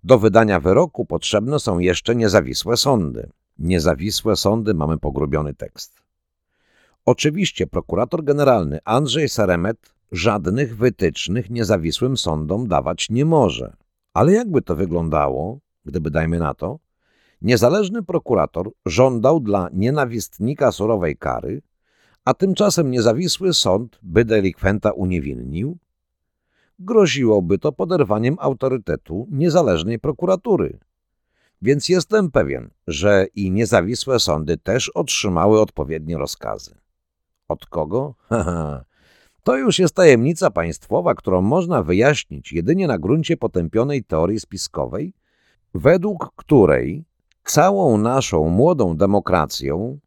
Do wydania wyroku potrzebne są jeszcze niezawisłe sądy. Niezawisłe sądy mamy pogrubiony tekst. Oczywiście prokurator generalny Andrzej Saremet żadnych wytycznych niezawisłym sądom dawać nie może. Ale jakby to wyglądało, gdyby dajmy na to, niezależny prokurator żądał dla nienawistnika surowej kary, a tymczasem niezawisły sąd by delikwenta uniewinnił, groziłoby to poderwaniem autorytetu niezależnej prokuratury. Więc jestem pewien, że i niezawisłe sądy też otrzymały odpowiednie rozkazy. Od kogo? To już jest tajemnica państwowa, którą można wyjaśnić jedynie na gruncie potępionej teorii spiskowej, według której całą naszą młodą demokracją,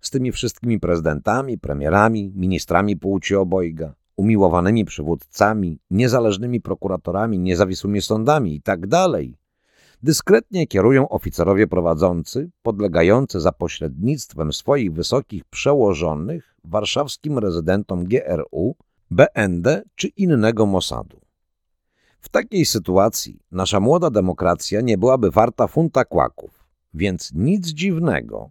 z tymi wszystkimi prezydentami, premierami, ministrami płci obojga, umiłowanymi przywódcami, niezależnymi prokuratorami, niezawisłymi sądami itd., tak dyskretnie kierują oficerowie prowadzący, podlegający za pośrednictwem swoich wysokich przełożonych warszawskim rezydentom GRU, BND czy innego Mossadu. W takiej sytuacji nasza młoda demokracja nie byłaby warta funta kłaków, więc nic dziwnego,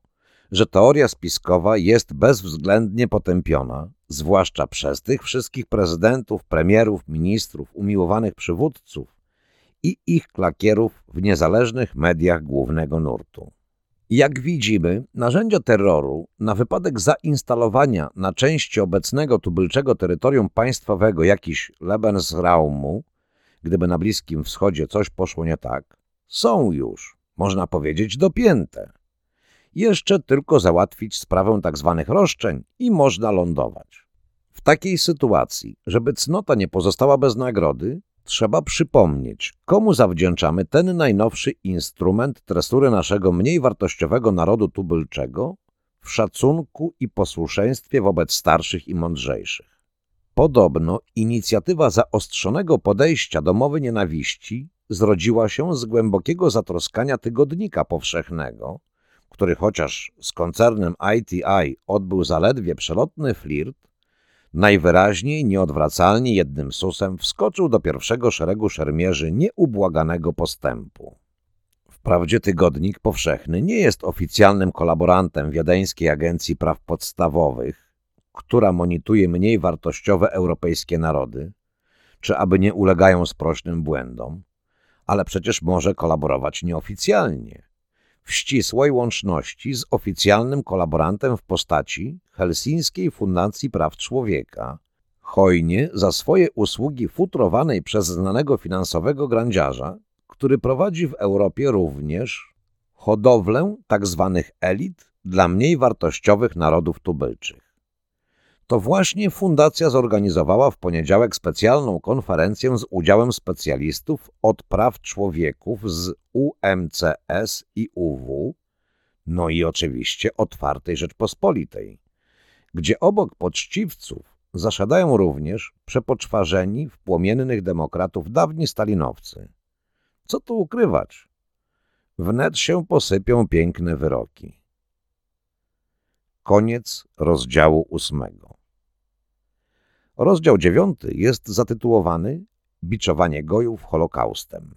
że teoria spiskowa jest bezwzględnie potępiona, zwłaszcza przez tych wszystkich prezydentów, premierów, ministrów, umiłowanych przywódców i ich klakierów w niezależnych mediach głównego nurtu. Jak widzimy, narzędzia terroru na wypadek zainstalowania na części obecnego tubylczego terytorium państwowego jakiś Lebensraumu, gdyby na Bliskim Wschodzie coś poszło nie tak, są już, można powiedzieć, dopięte. Jeszcze tylko załatwić sprawę tzw. Tak roszczeń i można lądować. W takiej sytuacji, żeby cnota nie pozostała bez nagrody, trzeba przypomnieć, komu zawdzięczamy ten najnowszy instrument tresury naszego mniej wartościowego narodu tubylczego w szacunku i posłuszeństwie wobec starszych i mądrzejszych. Podobno inicjatywa zaostrzonego podejścia do mowy nienawiści zrodziła się z głębokiego zatroskania Tygodnika Powszechnego, który chociaż z koncernem ITI odbył zaledwie przelotny flirt, najwyraźniej nieodwracalnie jednym susem wskoczył do pierwszego szeregu szermierzy nieubłaganego postępu. Wprawdzie Tygodnik Powszechny nie jest oficjalnym kolaborantem Wiedeńskiej Agencji Praw Podstawowych, która monituje mniej wartościowe europejskie narody, czy aby nie ulegają sprośnym błędom, ale przecież może kolaborować nieoficjalnie, w ścisłej łączności z oficjalnym kolaborantem w postaci Helsińskiej Fundacji Praw Człowieka, hojnie za swoje usługi futrowanej przez znanego finansowego grandziarza, który prowadzi w Europie również hodowlę tzw. Tak elit dla mniej wartościowych narodów tubylczych. To właśnie fundacja zorganizowała w poniedziałek specjalną konferencję z udziałem specjalistów od praw człowieków z UMCS i UW, no i oczywiście Otwartej Rzeczpospolitej, gdzie obok poczciwców zasiadają również przepoczwarzeni w płomiennych demokratów dawni stalinowcy. Co tu ukrywać? Wnet się posypią piękne wyroki. Koniec rozdziału ósmego. Rozdział dziewiąty jest zatytułowany Biczowanie Gojów Holokaustem.